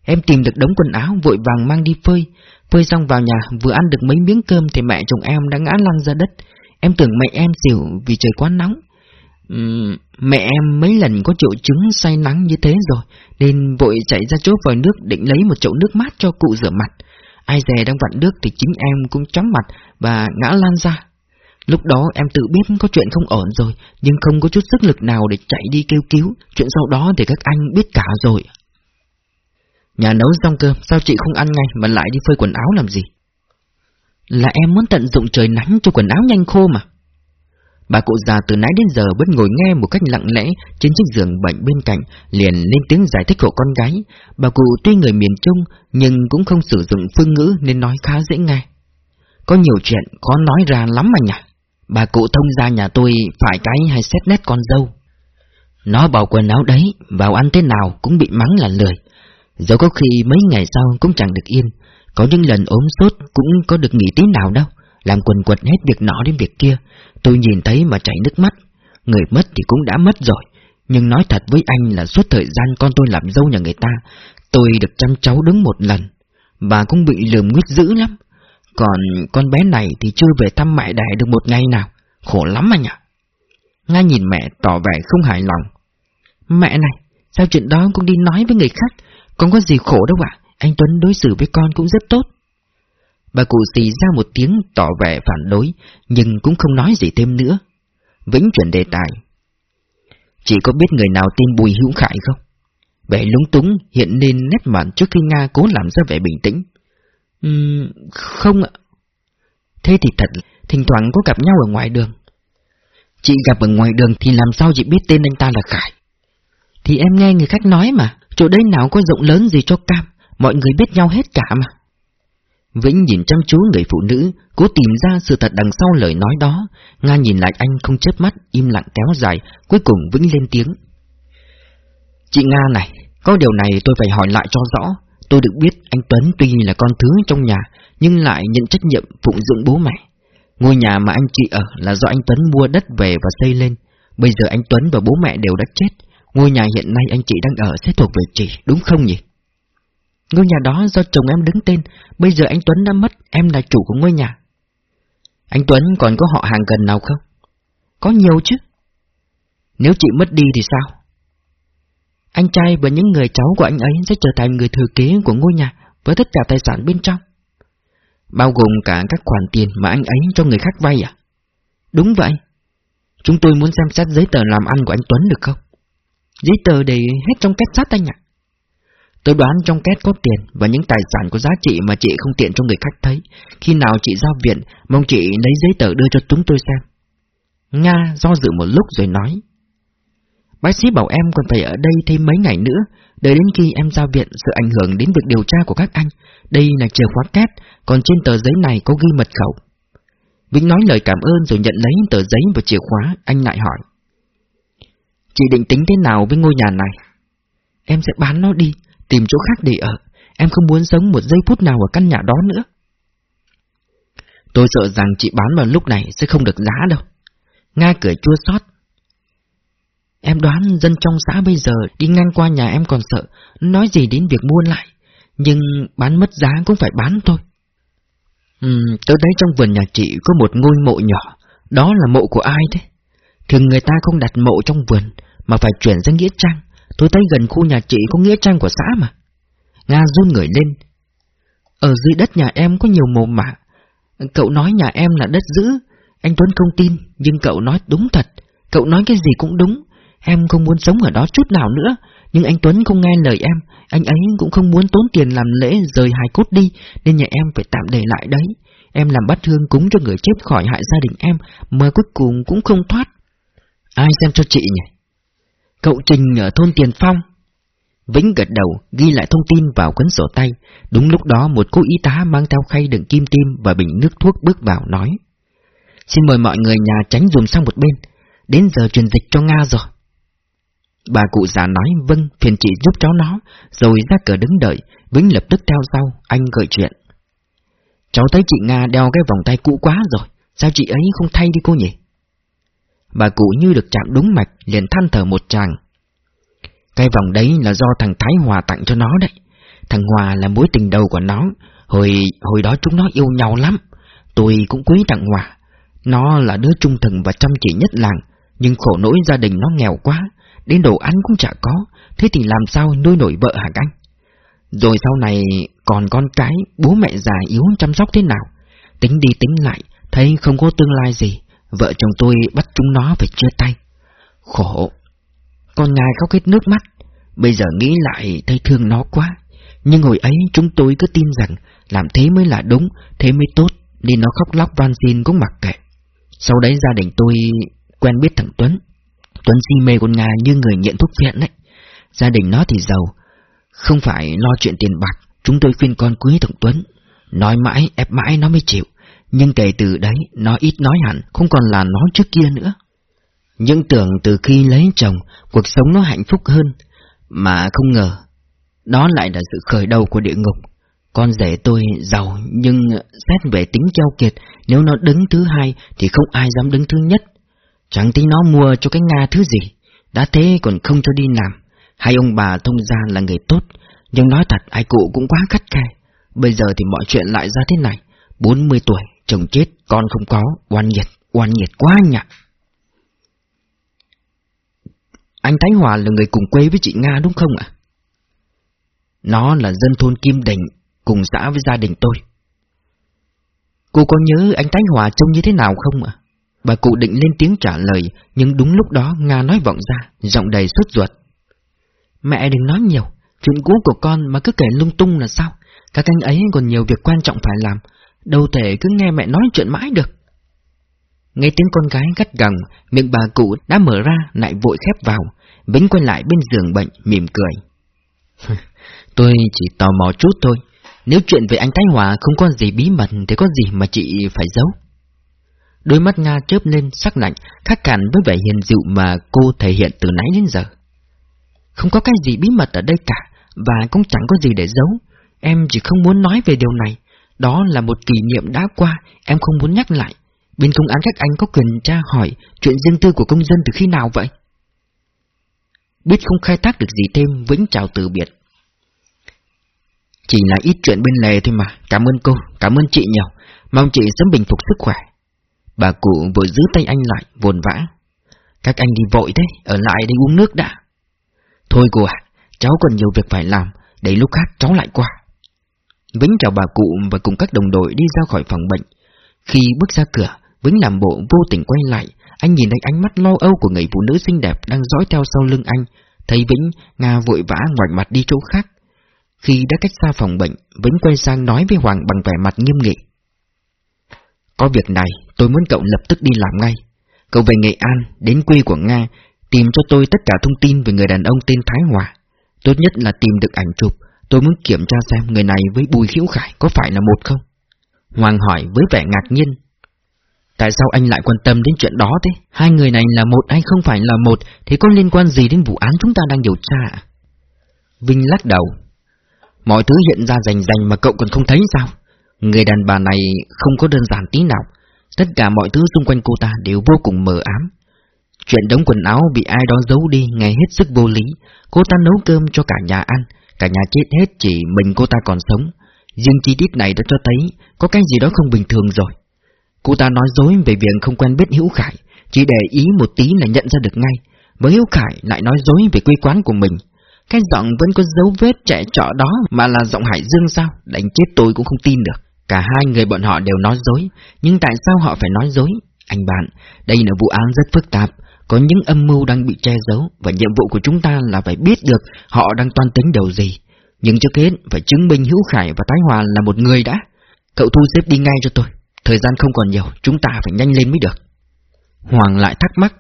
Speaker 1: Em tìm được đống quần áo vội vàng mang đi phơi, phơi xong vào nhà vừa ăn được mấy miếng cơm thì mẹ chồng em đã ngã lăn ra đất. Em tưởng mẹ em xỉu vì trời quá nóng. Uhm, mẹ em mấy lần có triệu chứng say nắng như thế rồi, nên vội chạy ra chỗ vòi nước định lấy một chậu nước mát cho cụ rửa mặt. Ai dè đang vặn nước thì chính em cũng chóng mặt và ngã lan ra. Lúc đó em tự biết có chuyện không ổn rồi, nhưng không có chút sức lực nào để chạy đi kêu cứu. Chuyện sau đó thì các anh biết cả rồi. Nhà nấu xong cơm, sao chị không ăn ngay mà lại đi phơi quần áo làm gì? Là em muốn tận dụng trời nắng cho quần áo nhanh khô mà. Bà cụ già từ nãy đến giờ vẫn ngồi nghe một cách lặng lẽ trên chiếc giường bệnh bên cạnh, liền lên tiếng giải thích hộ con gái. Bà cụ tuy người miền Trung, nhưng cũng không sử dụng phương ngữ nên nói khá dễ nghe. Có nhiều chuyện khó nói ra lắm mà nhỉ. Bà cụ thông gia nhà tôi phải cái hay xét nét con dâu. Nó bảo quần áo đấy, vào ăn thế nào cũng bị mắng là lười. Dẫu có khi mấy ngày sau cũng chẳng được yên, có những lần ốm sốt cũng có được nghỉ tí nào đâu, làm quần quật hết việc nọ đến việc kia, tôi nhìn thấy mà chảy nước mắt. Người mất thì cũng đã mất rồi, nhưng nói thật với anh là suốt thời gian con tôi làm dâu nhà người ta, tôi được chăm cháu đứng một lần, bà cũng bị lườm nguyết dữ lắm. Còn con bé này thì chưa về thăm mẹ đẻ được một ngày nào, khổ lắm anh ạ. Nga nhìn mẹ tỏ vẻ không hài lòng. Mẹ này, sao chuyện đó cũng đi nói với người khác, con có gì khổ đâu ạ, anh Tuấn đối xử với con cũng rất tốt. Bà cụ xì ra một tiếng tỏ vẻ phản đối, nhưng cũng không nói gì thêm nữa. Vĩnh chuyển đề tài. Chị có biết người nào tên Bùi Hữu Khải không? Vẻ lúng túng hiện lên nét mặt trước khi Nga cố làm ra vẻ bình tĩnh. Uhm, không ạ. Thế thì thật, thỉnh thoảng có gặp nhau ở ngoài đường. Chị gặp ở ngoài đường thì làm sao chị biết tên anh ta là Khải?
Speaker 2: Thì em nghe người khách nói mà, chỗ đây nào có rộng lớn gì cho cam, mọi người biết nhau hết cả mà.
Speaker 1: Vĩnh nhìn chăm chú người phụ nữ, cố tìm ra sự thật đằng sau lời nói đó. Nga nhìn lại anh không chớp mắt, im lặng kéo dài, cuối cùng Vĩnh lên tiếng. Chị Nga này, có điều này tôi phải hỏi lại cho rõ. Tôi được biết anh Tuấn tuy là con thứ trong nhà, nhưng lại nhận trách nhiệm phụng dưỡng bố mẹ. Ngôi nhà mà anh chị ở là do anh Tuấn mua đất về và xây lên. Bây giờ anh Tuấn và bố mẹ đều đã chết. Ngôi nhà hiện nay anh chị đang ở sẽ thuộc về chị, đúng không nhỉ?
Speaker 2: Ngôi nhà đó do chồng em đứng tên, bây giờ anh Tuấn đã mất, em là chủ của ngôi nhà.
Speaker 1: Anh Tuấn còn có họ hàng gần nào không?
Speaker 2: Có nhiều chứ.
Speaker 1: Nếu chị mất đi thì sao?
Speaker 2: Anh trai và những người cháu của anh ấy sẽ trở thành người thừa kế của ngôi nhà với tất cả tài sản bên trong.
Speaker 1: Bao gồm cả các khoản tiền mà anh ấy cho người khác vay à?
Speaker 2: Đúng vậy.
Speaker 1: Chúng tôi muốn xem xét giấy tờ làm ăn của anh Tuấn được không?
Speaker 2: Giấy tờ để hết trong két sắt anh ạ.
Speaker 1: Tôi đoán trong két có tiền và những tài sản có giá trị mà chị không tiện cho người khác thấy. Khi nào chị giao viện, mong chị lấy giấy tờ đưa cho chúng tôi xem.
Speaker 2: Nga do dự một lúc rồi nói. Bác sĩ bảo em còn phải ở đây thêm mấy ngày nữa, đợi đến khi em giao viện sự ảnh hưởng đến việc điều tra của các anh. Đây là chìa khóa két, còn trên tờ giấy này có ghi mật khẩu.
Speaker 1: Vĩnh nói lời cảm ơn rồi nhận lấy tờ giấy và chìa khóa, anh lại hỏi. Chị định tính thế nào với ngôi nhà này?
Speaker 2: Em sẽ bán nó đi, tìm chỗ khác để ở. Em không muốn sống một giây phút nào ở căn nhà đó nữa.
Speaker 1: Tôi sợ rằng chị bán vào lúc này sẽ không được giá đâu.
Speaker 2: Nga cười chua xót. Em đoán dân trong xã bây giờ đi ngang qua nhà em còn sợ, nói gì đến việc mua lại. Nhưng bán mất giá cũng phải bán thôi.
Speaker 1: Ừ, tôi thấy trong vườn nhà chị có một ngôi mộ nhỏ, đó là mộ của ai thế?
Speaker 2: Thường người ta không đặt mộ trong vườn, mà phải chuyển ra nghĩa trang. Tôi thấy gần khu nhà chị có nghĩa trang của xã mà. Nga run người lên. Ở dưới đất nhà em có nhiều mồ mả. Cậu nói nhà em là đất giữ. Anh Tuấn không tin, nhưng cậu nói đúng thật. Cậu nói cái gì cũng đúng. Em không muốn sống ở đó chút nào nữa. Nhưng anh Tuấn không nghe lời em. Anh ấy cũng không muốn tốn tiền làm lễ rời hài cốt đi, nên nhà em phải tạm để lại đấy. Em làm bát hương cúng cho người chết khỏi hại gia đình em, mà cuối cùng cũng không thoát.
Speaker 1: Ai xem cho chị nhỉ?
Speaker 2: Cậu Trình ở thôn Tiền Phong.
Speaker 1: Vĩnh gật đầu, ghi lại thông tin vào cuốn sổ tay. Đúng lúc đó một cô y tá mang theo khay đựng kim tim và bình nước thuốc bước vào nói. Xin mời mọi người nhà tránh dùm sang một bên. Đến giờ truyền dịch cho Nga rồi. Bà cụ già nói vâng, phiền chị giúp cháu nó, rồi ra cửa đứng đợi, Vĩnh lập tức theo sau, anh gợi chuyện. Cháu thấy chị Nga đeo cái vòng tay cũ quá rồi, sao chị ấy không thay đi cô nhỉ? Bà cụ như được chạm đúng mạch, liền than thở một tràng. Cái vòng đấy là do thằng Thái Hòa tặng cho nó đấy. Thằng Hòa là mối tình đầu của nó, hồi hồi đó chúng nó yêu nhau lắm. Tôi cũng quý thằng Hòa. Nó là đứa trung thần và chăm chỉ nhất làng, nhưng khổ nỗi gia đình nó nghèo quá, đến đồ ăn cũng chả có, thế thì làm sao nuôi nổi vợ hả anh? Rồi sau này còn con cái, bố mẹ già yếu chăm sóc thế nào? Tính đi tính lại, thấy không có tương lai gì, vợ chồng tôi bắt chúng nó phải chia tay. Khổ. Con ngài khóc hết nước mắt, bây giờ nghĩ lại thấy thương nó quá. Nhưng hồi ấy chúng tôi cứ tin rằng làm thế mới là đúng, thế mới tốt, nên nó khóc lóc van xin cũng mặc kệ. Sau đấy gia đình tôi quen biết thằng Tuấn. Tuấn si mê con Nga như người nghiện thuốc phiện đấy. Gia đình nó thì giàu, không phải lo chuyện tiền bạc, chúng tôi khuyên con quý thằng Tuấn. Nói mãi, ép mãi nó mới chịu. Nhưng kể từ đấy, nó ít nói hẳn, không còn là nó trước kia nữa. Những tưởng từ khi lấy chồng, cuộc sống nó hạnh phúc hơn, mà không ngờ, đó lại là sự khởi đầu của địa ngục. Con rể tôi giàu, nhưng xét về tính keo kiệt, nếu nó đứng thứ hai thì không ai dám đứng thứ nhất. Chẳng tính nó mua cho cái Nga thứ gì, đã thế còn không cho đi làm. Hai ông bà thông gia là người tốt, nhưng nói thật ai cụ cũng quá khắt khe. Bây giờ thì mọi chuyện lại ra thế này, 40 tuổi, chồng chết, con không có, oan nhiệt, oan nhiệt quá nhỉ. Anh Thái Hòa là người cùng quê với chị Nga đúng không ạ? Nó là dân thôn Kim Đình, cùng xã với gia đình tôi. Cô có nhớ anh Thái Hòa trông như thế nào không ạ? Bà cụ định lên tiếng trả lời, nhưng đúng lúc đó Nga nói vọng ra, giọng đầy sốt ruột. Mẹ đừng nói nhiều, chuyện cũ của con mà cứ kể lung tung là sao? Các anh ấy còn nhiều việc quan trọng phải làm, đâu thể cứ nghe mẹ nói chuyện mãi được.
Speaker 2: Nghe tiếng con gái gắt gỏng, miệng bà cụ đã mở ra lại vội khép vào, Vĩnh quay lại bên giường bệnh mỉm cười. Tôi chỉ tò mò chút thôi, nếu chuyện về anh Thái Hòa không có gì bí mật thì có gì mà chị phải giấu. Đôi mắt Nga chớp lên sắc lạnh, khác hẳn với vẻ hiền dịu mà cô thể hiện từ nãy đến giờ. Không có cái gì bí mật ở đây cả, và cũng chẳng có gì để giấu. Em chỉ không muốn nói về điều này. Đó là một kỷ niệm đã qua, em không muốn nhắc lại. Bên công án các anh có quyền tra hỏi chuyện riêng tư của công dân từ khi nào vậy? Biết không khai thác được gì thêm, Vĩnh chào từ biệt. Chỉ là ít chuyện bên lề thôi mà, cảm ơn cô, cảm ơn chị nhiều, mong chị sớm bình phục sức khỏe. Bà cụ vừa giữ tay anh lại, vồn vã. Các anh đi vội thế, ở lại đây uống nước đã. Thôi cô à, cháu còn nhiều việc phải làm, để lúc khác cháu lại qua. Vĩnh chào bà cụ và cùng các đồng đội đi ra khỏi phòng bệnh. Khi bước ra cửa, Vĩnh làm bộ vô tình quay lại, anh nhìn thấy ánh mắt lo âu của người phụ nữ xinh đẹp đang dõi theo sau lưng anh. Thấy Vĩnh, Nga vội vã ngoảnh mặt đi chỗ khác. Khi đã cách xa phòng bệnh, Vĩnh quay sang nói với Hoàng bằng vẻ mặt nghiêm nghị. Có việc này, tôi muốn cậu lập tức đi làm ngay. Cậu về Nghệ An, đến quê của Nga, tìm cho tôi tất cả thông tin về người đàn ông tên Thái Hòa. Tốt nhất là tìm được ảnh chụp, tôi muốn kiểm tra xem người này với Bùi Khiếu Khải có phải là một không? Hoàng hỏi với vẻ ngạc nhiên. Tại sao anh lại quan tâm đến chuyện đó thế? Hai người này là một hay không phải là một thì có liên quan gì đến vụ án chúng ta đang điều tra Vinh lắc đầu. Mọi thứ hiện ra rành rành mà cậu còn không thấy sao? Người đàn bà này không có đơn giản tí nào. Tất cả mọi thứ xung quanh cô ta đều vô cùng mờ ám. Chuyện đống quần áo bị ai đó giấu đi nghe hết sức vô lý. Cô ta nấu cơm cho cả nhà ăn, cả nhà chết hết chỉ mình cô ta còn sống. Riêng chi tiết này đã cho thấy có cái gì đó không bình thường rồi. Cô ta nói dối về việc không quen biết Hữu Khải, chỉ để ý một tí là nhận ra được ngay. Với Hữu Khải lại nói dối về quê quán của mình. Cái giọng vẫn có dấu vết trẻ trọ đó mà là giọng Hải Dương sao? Đánh chết tôi cũng không tin được. Cả hai người bọn họ đều nói dối, nhưng tại sao họ phải nói dối? Anh bạn, đây là vụ án rất phức tạp, có những âm mưu đang bị che giấu, và nhiệm vụ của chúng ta là phải biết được họ đang toan tính điều gì. Nhưng trước hết, phải chứng minh Hữu Khải và Thái Hòa là một người đã. Cậu thu xếp đi ngay cho tôi, thời gian không còn nhiều, chúng ta phải nhanh lên mới được. Hoàng lại thắc mắc.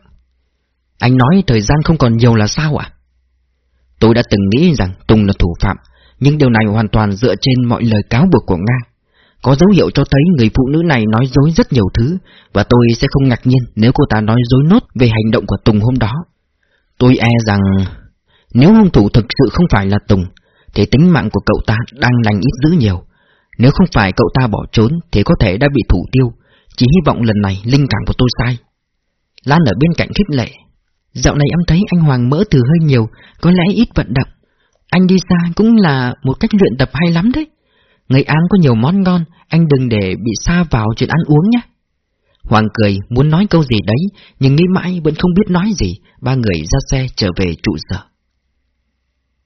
Speaker 2: Anh nói thời gian không còn nhiều là sao ạ? Tôi đã từng nghĩ rằng Tùng là thủ phạm, nhưng điều này hoàn toàn dựa trên mọi lời cáo buộc của Nga. Có dấu hiệu cho thấy người phụ nữ này nói dối rất nhiều thứ, và tôi sẽ không ngạc nhiên nếu cô ta nói dối nốt về hành động của Tùng hôm đó. Tôi e rằng nếu hung thủ thực sự không phải là Tùng, thì tính mạng của cậu ta đang lành ít dữ nhiều. Nếu không phải cậu ta bỏ trốn thì có thể đã bị thủ tiêu, chỉ hy vọng lần này linh cảm của tôi sai. Lan ở bên cạnh khích lệ. Dạo này em thấy anh Hoàng mỡ từ hơi nhiều, có lẽ ít vận động. Anh đi xa cũng là một cách luyện tập hay lắm đấy. Ngày An có nhiều món ngon, anh đừng để bị xa vào chuyện ăn uống nhé. Hoàng cười, muốn nói câu gì đấy, nhưng nghĩ mãi vẫn không biết nói gì, ba người ra xe trở về trụ sở.